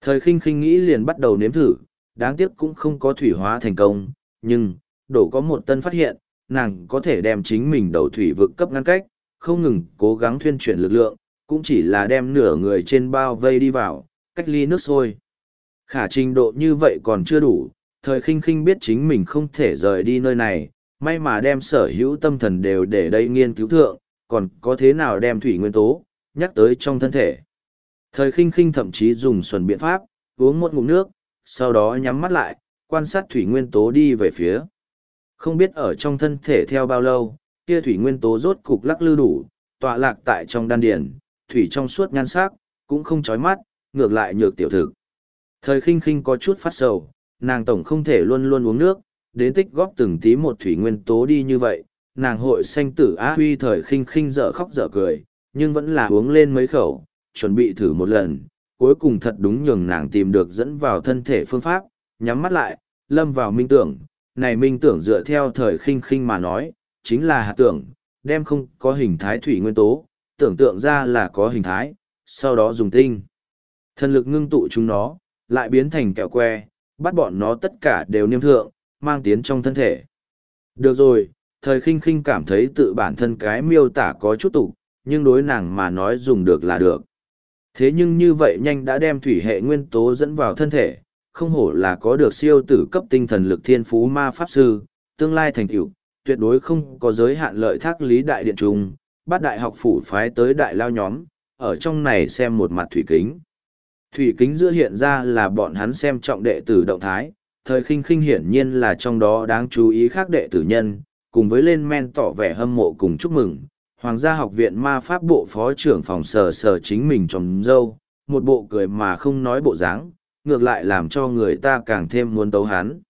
Thời khinh khinh nghĩ liền bắt đầu nếm thử, đáng tiếc cũng không có thủy hóa thành công, nhưng, đổ có một tân phát hiện, nàng có thể đem chính mình đầu thủy vực cấp ngăn cách, không ngừng cố gắng thuyên chuyển lực lượng, cũng chỉ là đem nửa người trên bao vây đi vào, cách ly nước sôi. Khả trình độ như vậy còn chưa đủ, thời khinh khinh biết chính mình không thể rời đi nơi này, may mà đem sở hữu tâm thần đều để đây nghiên cứu thượng, còn có thế nào đem thủy nguyên tố, nhắc tới trong thân thể. Thời khinh khinh thậm chí dùng xuẩn biện pháp, uống một ngụm nước, sau đó nhắm mắt lại, quan sát thủy nguyên tố đi về phía. Không biết ở trong thân thể theo bao lâu, kia thủy nguyên tố rốt cục lắc lư đủ, tọa lạc tại trong đan điển, thủy trong suốt nhan sắc, cũng không chói mắt, ngược lại nhược tiểu thực. Thời khinh khinh có chút phát sầu, nàng tổng không thể luôn luôn uống nước, đến tích góp từng tí một thủy nguyên tố đi như vậy, nàng hội sanh tử á huy thời khinh khinh dở khóc dở cười, nhưng vẫn là uống lên mấy khẩu, chuẩn bị thử một lần, cuối cùng thật đúng nhường nàng tìm được dẫn vào thân thể phương pháp, nhắm mắt lại, lâm vào minh tưởng, này minh tưởng dựa theo thời khinh khinh mà nói, chính là hạt tưởng, đem không có hình thái thủy nguyên tố, tưởng tượng ra là có hình thái, sau đó dùng tinh. Thần lực ngưng tụ chúng nó, lại biến thành kẹo que, bắt bọn nó tất cả đều niêm thượng, mang tiến trong thân thể. Được rồi, thời khinh khinh cảm thấy tự bản thân cái miêu tả có chút tục, nhưng đối nàng mà nói dùng được là được. Thế nhưng như vậy nhanh đã đem thủy hệ nguyên tố dẫn vào thân thể, không hổ là có được siêu tử cấp tinh thần lực thiên phú ma pháp sư, tương lai thành tựu tuyệt đối không có giới hạn lợi thác lý đại điện trung, bắt đại học phủ phái tới đại lao nhóm, ở trong này xem một mặt thủy kính. Thủy kính giữa hiện ra là bọn hắn xem trọng đệ tử động thái, thời khinh khinh hiển nhiên là trong đó đáng chú ý khác đệ tử nhân, cùng với lên men tỏ vẻ hâm mộ cùng chúc mừng. Hoàng gia học viện ma pháp bộ phó trưởng phòng sờ sờ chính mình trong dâu, một bộ cười mà không nói bộ dáng, ngược lại làm cho người ta càng thêm muốn tấu hắn.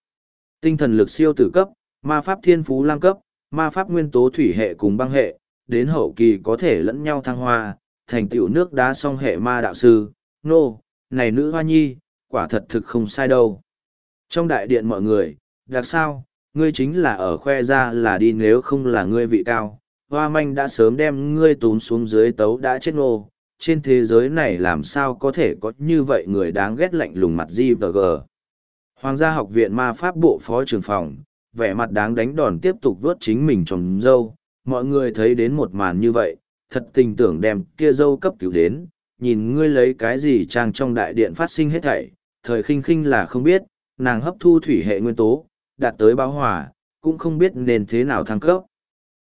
Tinh thần lực siêu tử cấp, ma pháp thiên phú lang cấp, ma pháp nguyên tố thủy hệ cùng băng hệ, đến hậu kỳ có thể lẫn nhau thăng hoa, thành tựu nước đá song hệ ma đạo sư, nô, no, này nữ hoa nhi, quả thật thực không sai đâu. Trong đại điện mọi người, đặc sao, ngươi chính là ở khoe ra là đi nếu không là ngươi vị cao, hoa manh đã sớm đem ngươi túm xuống dưới tấu đã chết ngô, trên thế giới này làm sao có thể có như vậy người đáng ghét lạnh lùng mặt di và gờ. Hoàng gia học viện ma pháp bộ phó trưởng phòng, vẻ mặt đáng đánh đòn tiếp tục vớt chính mình trong dâu, mọi người thấy đến một màn như vậy, thật tình tưởng đem kia dâu cấp cứu đến, nhìn ngươi lấy cái gì trang trong đại điện phát sinh hết thảy, thời khinh khinh là không biết, nàng hấp thu thủy hệ nguyên tố, đạt tới báo hòa, cũng không biết nên thế nào thăng cấp.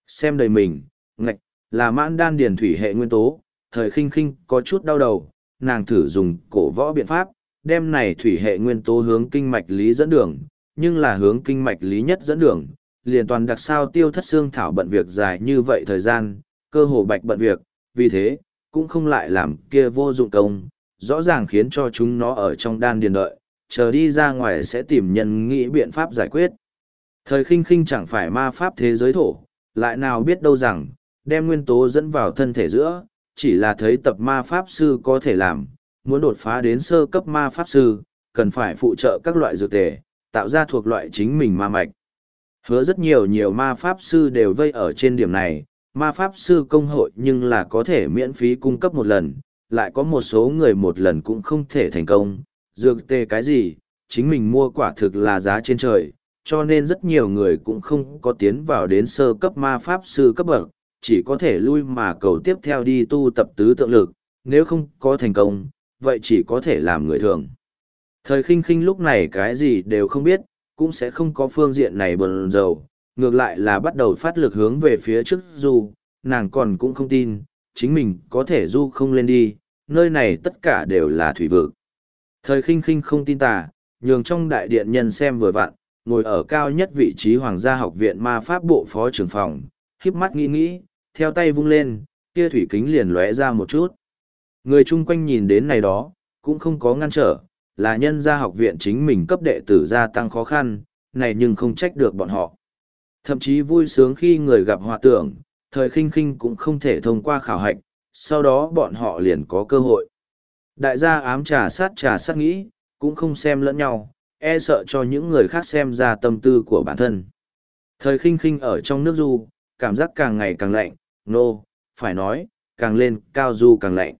Xem đầy mình, ngạch, là mãn đan điền thủy hệ nguyên tố, thời khinh khinh có chút đau đầu, nàng thử dùng cổ võ biện pháp, đem này thủy hệ nguyên tố hướng kinh mạch lý dẫn đường, nhưng là hướng kinh mạch lý nhất dẫn đường, liền toàn đặc sao tiêu thất xương thảo bận việc dài như vậy thời gian, cơ hồ bạch bận việc, vì thế, cũng không lại làm kia vô dụng công, rõ ràng khiến cho chúng nó ở trong đan điền đợi, chờ đi ra ngoài sẽ tìm nhân nghĩ biện pháp giải quyết. Thời khinh khinh chẳng phải ma pháp thế giới thổ, lại nào biết đâu rằng, đem nguyên tố dẫn vào thân thể giữa, chỉ là thấy tập ma pháp sư có thể làm, muốn đột phá đến sơ cấp ma pháp sư, cần phải phụ trợ các loại dược tề, tạo ra thuộc loại chính mình ma mạch. Hứa rất nhiều nhiều ma pháp sư đều vây ở trên điểm này, ma pháp sư công hội nhưng là có thể miễn phí cung cấp một lần, lại có một số người một lần cũng không thể thành công, dược tê cái gì, chính mình mua quả thực là giá trên trời, cho nên rất nhiều người cũng không có tiến vào đến sơ cấp ma pháp sư cấp bậc, chỉ có thể lui mà cầu tiếp theo đi tu tập tứ tượng lực, nếu không có thành công, vậy chỉ có thể làm người thường. Thời khinh khinh lúc này cái gì đều không biết, cũng sẽ không có phương diện này bần dầu, ngược lại là bắt đầu phát lực hướng về phía trước du, nàng còn cũng không tin, chính mình có thể du không lên đi, nơi này tất cả đều là thủy vực. Thời khinh khinh không tin tà, nhường trong đại điện nhân xem vừa vặn, ngồi ở cao nhất vị trí Hoàng gia học viện ma pháp bộ phó trưởng phòng, híp mắt nghĩ nghĩ, theo tay vung lên, kia thủy kính liền lóe ra một chút. Người chung quanh nhìn đến này đó, cũng không có ngăn trở, là nhân gia học viện chính mình cấp đệ tử gia tăng khó khăn, này nhưng không trách được bọn họ. Thậm chí vui sướng khi người gặp hòa tưởng, thời khinh khinh cũng không thể thông qua khảo hạch, sau đó bọn họ liền có cơ hội. Đại gia ám trà sát trà sát nghĩ, cũng không xem lẫn nhau, e sợ cho những người khác xem ra tâm tư của bản thân. Thời khinh khinh ở trong nước du, cảm giác càng ngày càng lạnh, nô, no, phải nói, càng lên cao du càng lạnh.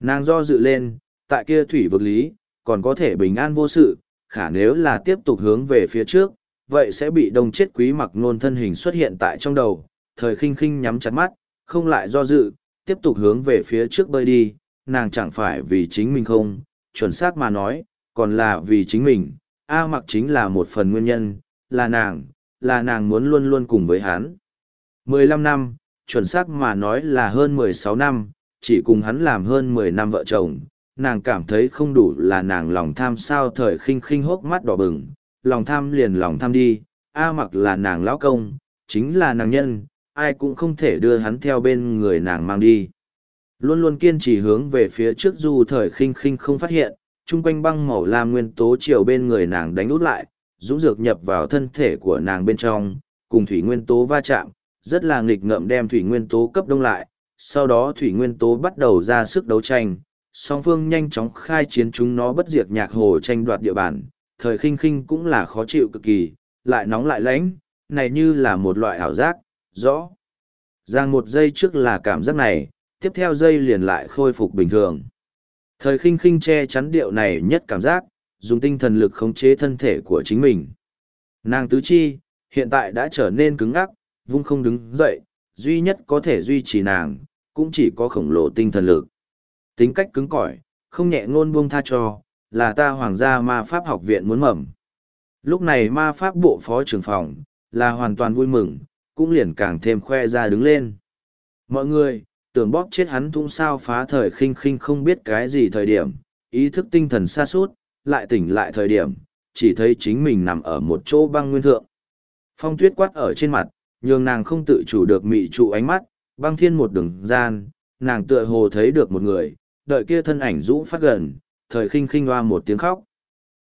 Nàng do dự lên, tại kia thủy vực lý, còn có thể bình an vô sự, khả nếu là tiếp tục hướng về phía trước, vậy sẽ bị đông chết quý mặc nôn thân hình xuất hiện tại trong đầu, thời khinh khinh nhắm chặt mắt, không lại do dự, tiếp tục hướng về phía trước bơi đi, nàng chẳng phải vì chính mình không, chuẩn xác mà nói, còn là vì chính mình, A mặc chính là một phần nguyên nhân, là nàng, là nàng muốn luôn luôn cùng với hắn. 15 năm, chuẩn xác mà nói là hơn 16 năm, chỉ cùng hắn làm hơn 10 năm vợ chồng, nàng cảm thấy không đủ là nàng lòng tham sao thời khinh khinh hốc mắt đỏ bừng, lòng tham liền lòng tham đi, A mặc là nàng lão công, chính là nàng nhân, ai cũng không thể đưa hắn theo bên người nàng mang đi. Luôn luôn kiên trì hướng về phía trước dù thời khinh khinh không phát hiện, chung quanh băng màu lam nguyên tố chiều bên người nàng đánh út lại, dũng dược nhập vào thân thể của nàng bên trong, cùng thủy nguyên tố va chạm, rất là nghịch ngợm đem thủy nguyên tố cấp đông lại, sau đó thủy nguyên tố bắt đầu ra sức đấu tranh, song phương nhanh chóng khai chiến chúng nó bất diệt nhạc hồ tranh đoạt địa bàn, thời khinh khinh cũng là khó chịu cực kỳ, lại nóng lại lánh, này như là một loại ảo giác, rõ. Giang một giây trước là cảm giác này, tiếp theo giây liền lại khôi phục bình thường. Thời khinh khinh che chắn điệu này nhất cảm giác, dùng tinh thần lực khống chế thân thể của chính mình. Nàng tứ chi, hiện tại đã trở nên cứng ngắc, vung không đứng dậy, duy nhất có thể duy trì nàng, cũng chỉ có khổng lồ tinh thần lực. Tính cách cứng cỏi, không nhẹ ngôn buông tha cho, là ta hoàng gia ma pháp học viện muốn mầm. Lúc này ma pháp bộ phó trưởng phòng, là hoàn toàn vui mừng, cũng liền càng thêm khoe ra đứng lên. Mọi người, tưởng bóp chết hắn thung sao phá thời khinh khinh không biết cái gì thời điểm, ý thức tinh thần xa suốt, lại tỉnh lại thời điểm, chỉ thấy chính mình nằm ở một chỗ băng nguyên thượng. Phong tuyết quát ở trên mặt, nhường nàng không tự chủ được mị trụ ánh mắt, băng thiên một đường gian, nàng tựa hồ thấy được một người, đợi kia thân ảnh rũ phát gần, thời khinh khinh hoa một tiếng khóc.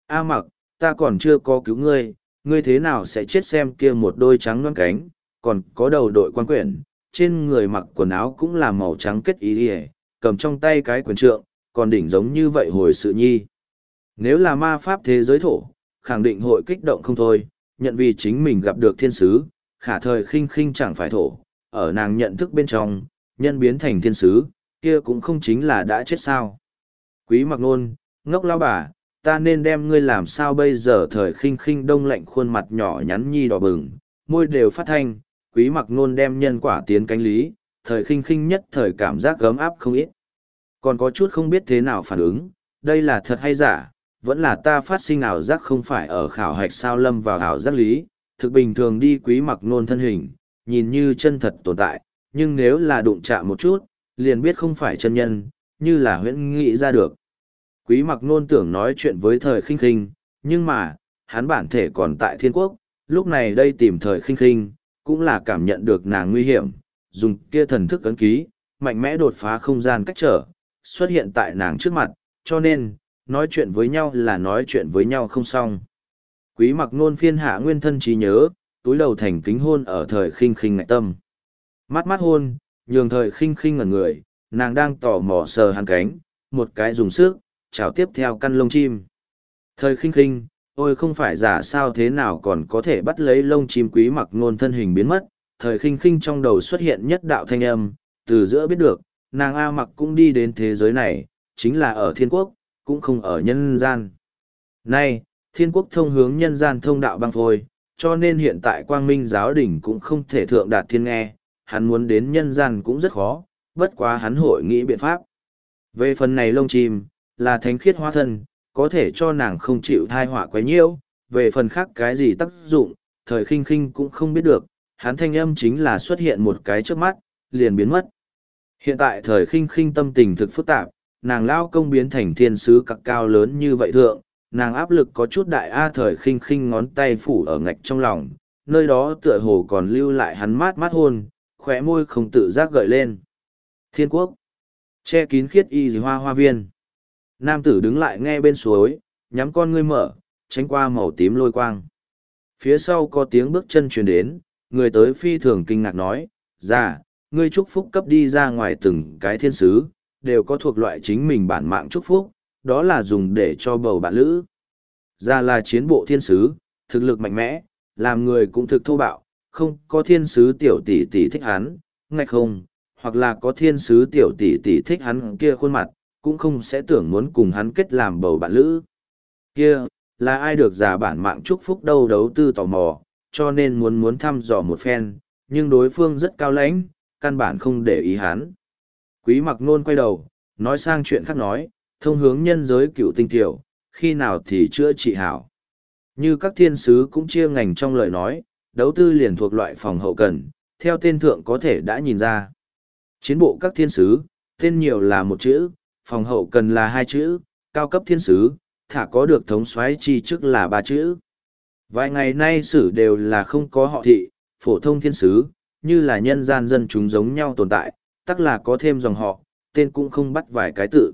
A mặc, ta còn chưa có cứu ngươi, ngươi thế nào sẽ chết xem kia một đôi trắng non cánh, còn có đầu đội quan quyển, trên người mặc quần áo cũng là màu trắng kết ý ỉa cầm trong tay cái quyền trượng, còn đỉnh giống như vậy hồi sự nhi. Nếu là ma pháp thế giới thổ, khẳng định hội kích động không thôi, nhận vì chính mình gặp được thiên sứ, khả thời khinh khinh chẳng phải thổ, ở nàng nhận thức bên trong, nhân biến thành thiên sứ, kia cũng không chính là đã chết sao. Quý mặc nôn, ngốc lao bà, ta nên đem ngươi làm sao bây giờ? Thời khinh khinh đông lạnh khuôn mặt nhỏ nhắn nhi đỏ bừng, môi đều phát thanh quý mặc nôn đem nhân quả tiến cánh lý, thời khinh khinh nhất thời cảm giác gấm áp không ít. Còn có chút không biết thế nào phản ứng, đây là thật hay giả, vẫn là ta phát sinh ảo giác không phải ở khảo hạch sao lâm vào ảo giác lý, thực bình thường đi quý mặc nôn thân hình, nhìn như chân thật tồn tại, nhưng nếu là đụng chạm một chút, liền biết không phải chân nhân, như là huyễn nghĩ ra được. Quý mặc nôn tưởng nói chuyện với thời khinh khinh, nhưng mà, hắn bản thể còn tại thiên quốc, lúc này đây tìm thời khinh khinh, cũng là cảm nhận được nàng nguy hiểm, dùng kia thần thức ấn ký, mạnh mẽ đột phá không gian cách trở, xuất hiện tại nàng trước mặt, cho nên, nói chuyện với nhau là nói chuyện với nhau không xong. Quý mặc nôn phiên hạ nguyên thân trí nhớ, túi đầu thành kính hôn ở thời khinh khinh ngại tâm. Mắt mắt hôn, nhường thời khinh khinh ngẩn người, nàng đang tỏ mò sờ hắn cánh, một cái dùng sức, chào tiếp theo căn lông chim. Thời khinh khinh, ôi không phải giả sao thế nào còn có thể bắt lấy lông chim quý mặc ngôn thân hình biến mất, thời khinh khinh trong đầu xuất hiện nhất đạo thanh âm, từ giữa biết được, nàng A mặc cũng đi đến thế giới này, chính là ở thiên quốc, cũng không ở nhân gian. Nay, thiên quốc thông hướng nhân gian thông đạo băng phôi, cho nên hiện tại quang minh giáo đỉnh cũng không thể thượng đạt thiên nghe, hắn muốn đến nhân gian cũng rất khó, bất quá hắn hội nghĩ biện pháp. Về phần này lông chim, là thánh khiết hóa thân, có thể cho nàng không chịu thai họa quấy nhiễu, về phần khác cái gì tác dụng, thời khinh khinh cũng không biết được, hắn thanh âm chính là xuất hiện một cái trước mắt, liền biến mất. Hiện tại thời khinh khinh tâm tình thực phức tạp, nàng lao công biến thành thiên sứ cặc cao lớn như vậy thượng, nàng áp lực có chút đại a thời khinh khinh ngón tay phủ ở ngạch trong lòng, nơi đó tựa hồ còn lưu lại hắn mát mát hôn, khóe môi không tự giác gợi lên. Thiên quốc, che kín khiết y hoa hoa viên. Nam tử đứng lại nghe bên suối, nhắm con ngươi mở, tránh qua màu tím lôi quang. Phía sau có tiếng bước chân truyền đến, người tới phi thường kinh ngạc nói, ra, ngươi chúc phúc cấp đi ra ngoài từng cái thiên sứ, đều có thuộc loại chính mình bản mạng chúc phúc, đó là dùng để cho bầu bạn lữ. Ra là chiến bộ thiên sứ, thực lực mạnh mẽ, làm người cũng thực thô bạo, không có thiên sứ tiểu tỷ tỷ thích hắn, ngay không, hoặc là có thiên sứ tiểu tỷ tỷ thích hắn kia khuôn mặt, cũng không sẽ tưởng muốn cùng hắn kết làm bầu bạn lữ. Kia, là ai được giả bản mạng chúc phúc đâu đấu tư tò mò, cho nên muốn muốn thăm dò một phen, nhưng đối phương rất cao lãnh, căn bản không để ý hắn. Quý mặc nôn quay đầu, nói sang chuyện khác nói, thông hướng nhân giới cựu tinh tiểu, khi nào thì chữa trị hảo. Như các thiên sứ cũng chia ngành trong lời nói, đấu tư liền thuộc loại phòng hậu cần, theo tên thượng có thể đã nhìn ra. Chiến bộ các thiên sứ, tên nhiều là một chữ, phòng hậu cần là hai chữ, cao cấp thiên sứ, thả có được thống soái chi chức là ba chữ. Vài ngày nay sử đều là không có họ thị, phổ thông thiên sứ, như là nhân gian dân chúng giống nhau tồn tại, tắc là có thêm dòng họ, tên cũng không bắt vài cái tự.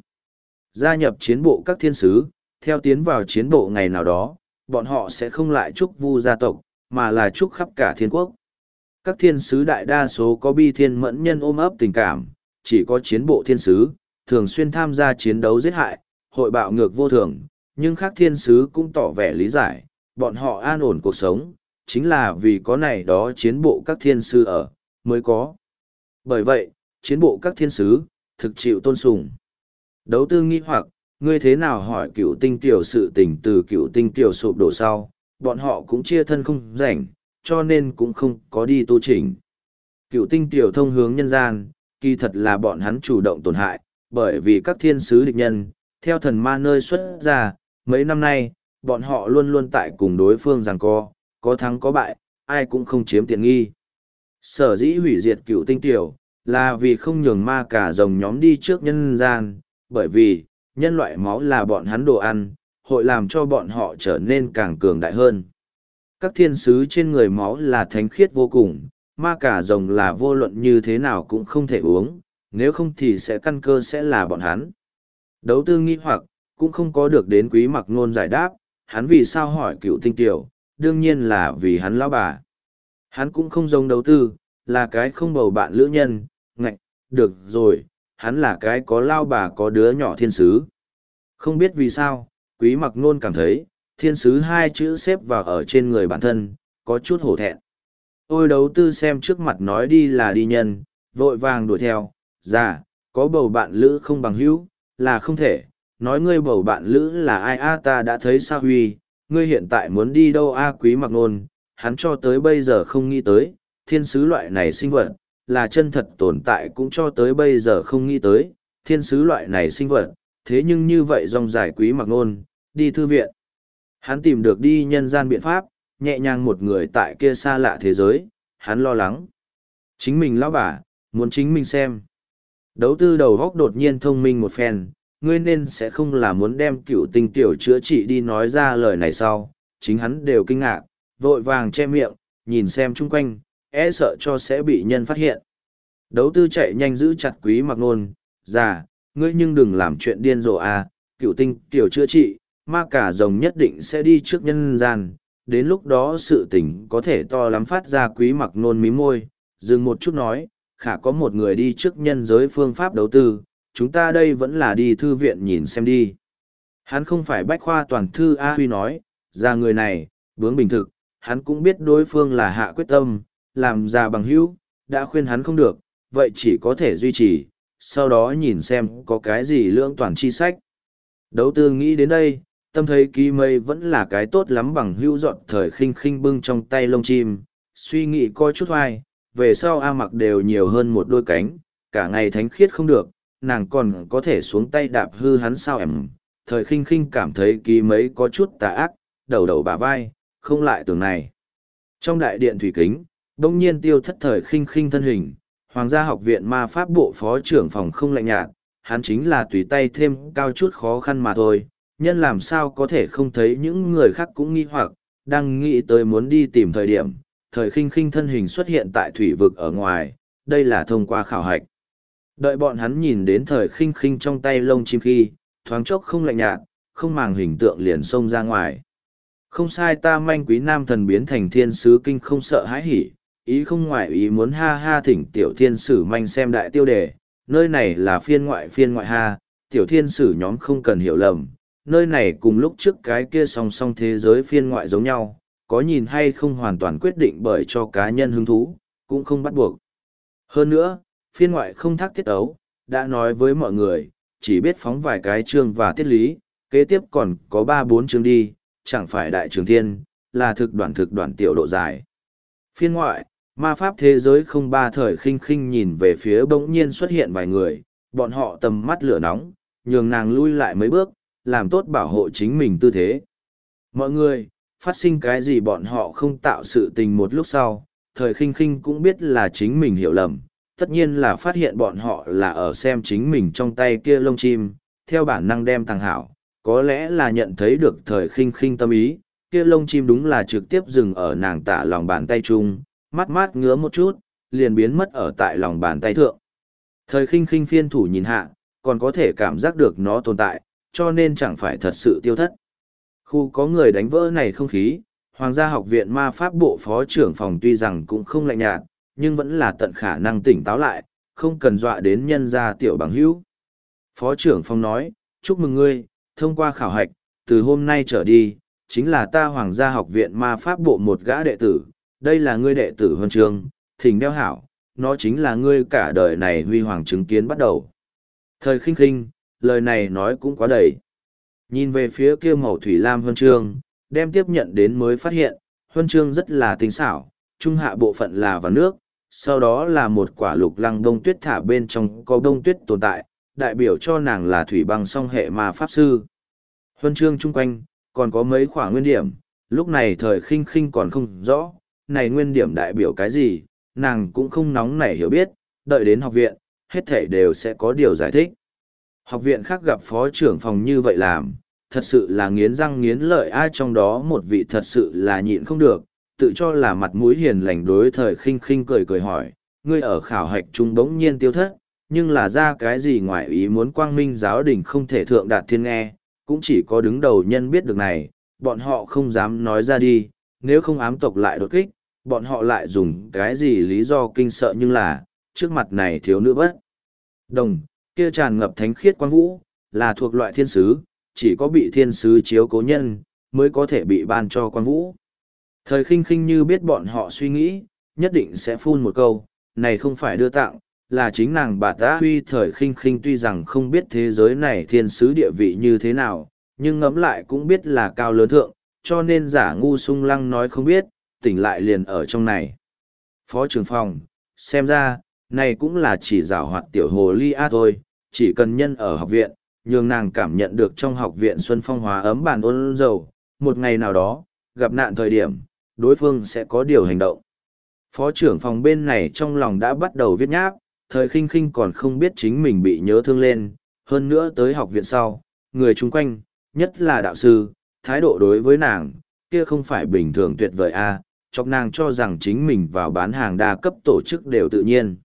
Gia nhập chiến bộ các thiên sứ, theo tiến vào chiến bộ ngày nào đó, bọn họ sẽ không lại chúc vu gia tộc, mà là chúc khắp cả thiên quốc. Các thiên sứ đại đa số có bi thiên mẫn nhân ôm ấp tình cảm, chỉ có chiến bộ thiên sứ, thường xuyên tham gia chiến đấu giết hại, hội bạo ngược vô thường, nhưng khác thiên sứ cũng tỏ vẻ lý giải, bọn họ an ổn cuộc sống, chính là vì có này đó chiến bộ các thiên sứ ở, mới có. Bởi vậy, chiến bộ các thiên sứ, thực chịu tôn sùng. Đấu tư nghi hoặc, ngươi thế nào hỏi cựu tinh tiểu sự tình từ cựu tinh tiểu sụp đổ sau, bọn họ cũng chia thân không rảnh, cho nên cũng không có đi tu chỉnh. Cựu tinh tiểu thông hướng nhân gian, kỳ thật là bọn hắn chủ động tổn hại, bởi vì các thiên sứ địch nhân, theo thần ma nơi xuất ra, mấy năm nay, bọn họ luôn luôn tại cùng đối phương rằng co, có thắng có bại, ai cũng không chiếm tiện nghi. Sở dĩ hủy diệt cựu tinh tiểu, là vì không nhường ma cả rồng nhóm đi trước nhân gian, bởi vì, nhân loại máu là bọn hắn đồ ăn, hội làm cho bọn họ trở nên càng cường đại hơn. Các thiên sứ trên người máu là thánh khiết vô cùng, ma cả rồng là vô luận như thế nào cũng không thể uống, nếu không thì sẽ căn cơ sẽ là bọn hắn. Đấu tư nghi hoặc, cũng không có được đến quý mặc nôn giải đáp, hắn vì sao hỏi cựu tinh tiểu, đương nhiên là vì hắn lão bà. Hắn cũng không giống đấu tư, là cái không bầu bạn lữ nhân, ngạch, được rồi, hắn là cái có lao bà có đứa nhỏ thiên sứ. Không biết vì sao, quý mặc nôn cảm thấy, thiên sứ hai chữ xếp vào ở trên người bản thân, có chút hổ thẹn. Ôi đấu tư xem trước mặt nói đi là đi nhân, vội vàng đuổi theo, già, có bầu bạn lữ không bằng hữu, là không thể, nói ngươi bầu bạn lữ là ai a ta đã thấy sao huy, ngươi hiện tại muốn đi đâu a quý mặc nôn, hắn cho tới bây giờ không nghĩ tới, thiên sứ loại này sinh vật, là chân thật tồn tại cũng cho tới bây giờ không nghĩ tới, thiên sứ loại này sinh vật, thế nhưng như vậy dòng giải quý mặc nôn, đi thư viện. Hắn tìm được đi nhân gian biện pháp, nhẹ nhàng một người tại kia xa lạ thế giới, hắn lo lắng. Chính mình lão bà, muốn chính mình xem. Đấu tư đầu góc đột nhiên thông minh một phen, ngươi nên sẽ không là muốn đem cựu tinh tiểu chữa trị đi nói ra lời này sau. Chính hắn đều kinh ngạc, vội vàng che miệng, nhìn xem chung quanh, e sợ cho sẽ bị nhân phát hiện. Đấu tư chạy nhanh giữ chặt quý mặc nôn, già, ngươi nhưng đừng làm chuyện điên rồ à, cựu tinh tiểu chữa trị, ma cả rồng nhất định sẽ đi trước nhân gian, đến lúc đó sự tình có thể to lắm phát ra quý mặc nôn mí môi, dừng một chút nói, khả có một người đi trước nhân giới phương pháp đầu tư, chúng ta đây vẫn là đi thư viện nhìn xem đi. Hắn không phải bách khoa toàn thư A Huy nói, ra người này, bướng bình thực, hắn cũng biết đối phương là hạ quyết tâm, làm ra bằng hữu, đã khuyên hắn không được, vậy chỉ có thể duy trì, sau đó nhìn xem có cái gì lưỡng toàn chi sách. Đấu tư nghĩ đến đây, tâm thấy ký mây vẫn là cái tốt lắm bằng hữu dọn thời khinh khinh bưng trong tay lông chim, suy nghĩ coi chút hoài, về sau A mặc đều nhiều hơn một đôi cánh, cả ngày thánh khiết không được, nàng còn có thể xuống tay đạp hư hắn sao em. Thời khinh khinh cảm thấy ký mấy có chút tà ác, đầu đầu bà vai, không lại tưởng này. Trong đại điện thủy kính, đông nhiên tiêu thất thời khinh khinh thân hình, Hoàng gia học viện ma pháp bộ phó trưởng phòng không lạnh nhạt, hắn chính là tùy tay thêm cao chút khó khăn mà thôi, nhân làm sao có thể không thấy những người khác cũng nghi hoặc, đang nghĩ tới muốn đi tìm thời điểm, thời khinh khinh thân hình xuất hiện tại thủy vực ở ngoài, đây là thông qua khảo hạch. Đợi bọn hắn nhìn đến thời khinh khinh trong tay lông chim khi, thoáng chốc không lạnh nhạt, không màng hình tượng liền xông ra ngoài. Không sai ta manh quý nam thần biến thành thiên sứ kinh không sợ hãi hỉ, ý không ngoại ý muốn ha ha thỉnh tiểu thiên sử manh xem đại tiêu đề, nơi này là phiên ngoại phiên ngoại ha, tiểu thiên sử nhóm không cần hiểu lầm, nơi này cùng lúc trước cái kia song song thế giới phiên ngoại giống nhau, có nhìn hay không hoàn toàn quyết định bởi cho cá nhân hứng thú, cũng không bắt buộc. Hơn nữa, phiên ngoại không thác tiết ấu, đã nói với mọi người, chỉ biết phóng vài cái chương và tiết lý, kế tiếp còn có ba bốn chương đi, chẳng phải đại trường thiên, là thực đoạn thực đoạn tiểu độ dài. Phiên ngoại, ma pháp thế giới không ba thời khinh khinh nhìn về phía bỗng nhiên xuất hiện vài người, bọn họ tầm mắt lửa nóng, nhường nàng lui lại mấy bước, làm tốt bảo hộ chính mình tư thế. Mọi người, phát sinh cái gì bọn họ không tạo sự tình một lúc sau, thời khinh khinh cũng biết là chính mình hiểu lầm, tất nhiên là phát hiện bọn họ là ở xem chính mình trong tay kia lông chim, theo bản năng đem thằng hảo, có lẽ là nhận thấy được thời khinh khinh tâm ý, kia lông chim đúng là trực tiếp dừng ở nàng tả lòng bàn tay chung, mắt mát ngứa một chút, liền biến mất ở tại lòng bàn tay thượng. Thời khinh khinh phiên thủ nhìn hạ, còn có thể cảm giác được nó tồn tại, cho nên chẳng phải thật sự tiêu thất. Khu có người đánh vỡ này không khí, Hoàng gia học viện ma pháp bộ phó trưởng phòng tuy rằng cũng không lạnh nhạt, nhưng vẫn là tận khả năng tỉnh táo lại, không cần dọa đến nhân gia tiểu bằng hữu. Phó trưởng phòng nói, chúc mừng ngươi, thông qua khảo hạch, từ hôm nay trở đi, chính là ta hoàng gia học viện ma pháp bộ một gã đệ tử, đây là ngươi đệ tử huân trường, thỉnh đeo hảo, nó chính là ngươi cả đời này huy hoàng chứng kiến bắt đầu. Thời khinh khinh, lời này nói cũng quá đầy. Nhìn về phía kia màu thủy lam huân chương, đem tiếp nhận đến mới phát hiện, huân chương rất là tinh xảo, trung hạ bộ phận là vào nước, sau đó là một quả lục lăng đông tuyết thả bên trong có đông tuyết tồn tại, đại biểu cho nàng là thủy băng song hệ ma pháp sư. Huân chương chung quanh, còn có mấy quả nguyên điểm, lúc này thời khinh khinh còn không rõ, này nguyên điểm đại biểu cái gì, nàng cũng không nóng nảy hiểu biết, đợi đến học viện, hết thể đều sẽ có điều giải thích. Học viện khác gặp phó trưởng phòng như vậy làm, thật sự là nghiến răng nghiến lợi ai trong đó một vị thật sự là nhịn không được, tự cho là mặt mũi hiền lành đối thời khinh khinh cười cười hỏi, ngươi ở khảo hạch trung bỗng nhiên tiêu thất, nhưng là ra cái gì ngoài ý muốn quang minh giáo đình không thể thượng đạt thiên nghe, cũng chỉ có đứng đầu nhân biết được này, bọn họ không dám nói ra đi, nếu không ám tộc lại đột kích, bọn họ lại dùng cái gì lý do kinh sợ nhưng là, trước mặt này thiếu nữ bất. Đồng, kia tràn ngập thánh khiết quang vũ, là thuộc loại thiên sứ, chỉ có bị thiên sứ chiếu cố nhân, mới có thể bị ban cho quang vũ. Thời khinh khinh như biết bọn họ suy nghĩ, nhất định sẽ phun một câu, này không phải đưa tặng, là chính nàng bà ta huy thời khinh khinh tuy rằng không biết thế giới này thiên sứ địa vị như thế nào, nhưng ngẫm lại cũng biết là cao lớn thượng, cho nên giả ngu sung lăng nói không biết, tỉnh lại liền ở trong này. Phó trưởng phòng, xem ra, này cũng là chỉ rào hoạt tiểu hồ ly a thôi, chỉ cần nhân ở học viện, nhường nàng cảm nhận được trong học viện xuân phong hóa ấm bàn ôn dầu, một ngày nào đó, gặp nạn thời điểm, đối phương sẽ có điều hành động. Phó trưởng phòng bên này trong lòng đã bắt đầu viết nháp, thời khinh khinh còn không biết chính mình bị nhớ thương lên, hơn nữa tới học viện sau, người chung quanh, nhất là đạo sư, thái độ đối với nàng, kia không phải bình thường tuyệt vời a chọc nàng cho rằng chính mình vào bán hàng đa cấp tổ chức đều tự nhiên.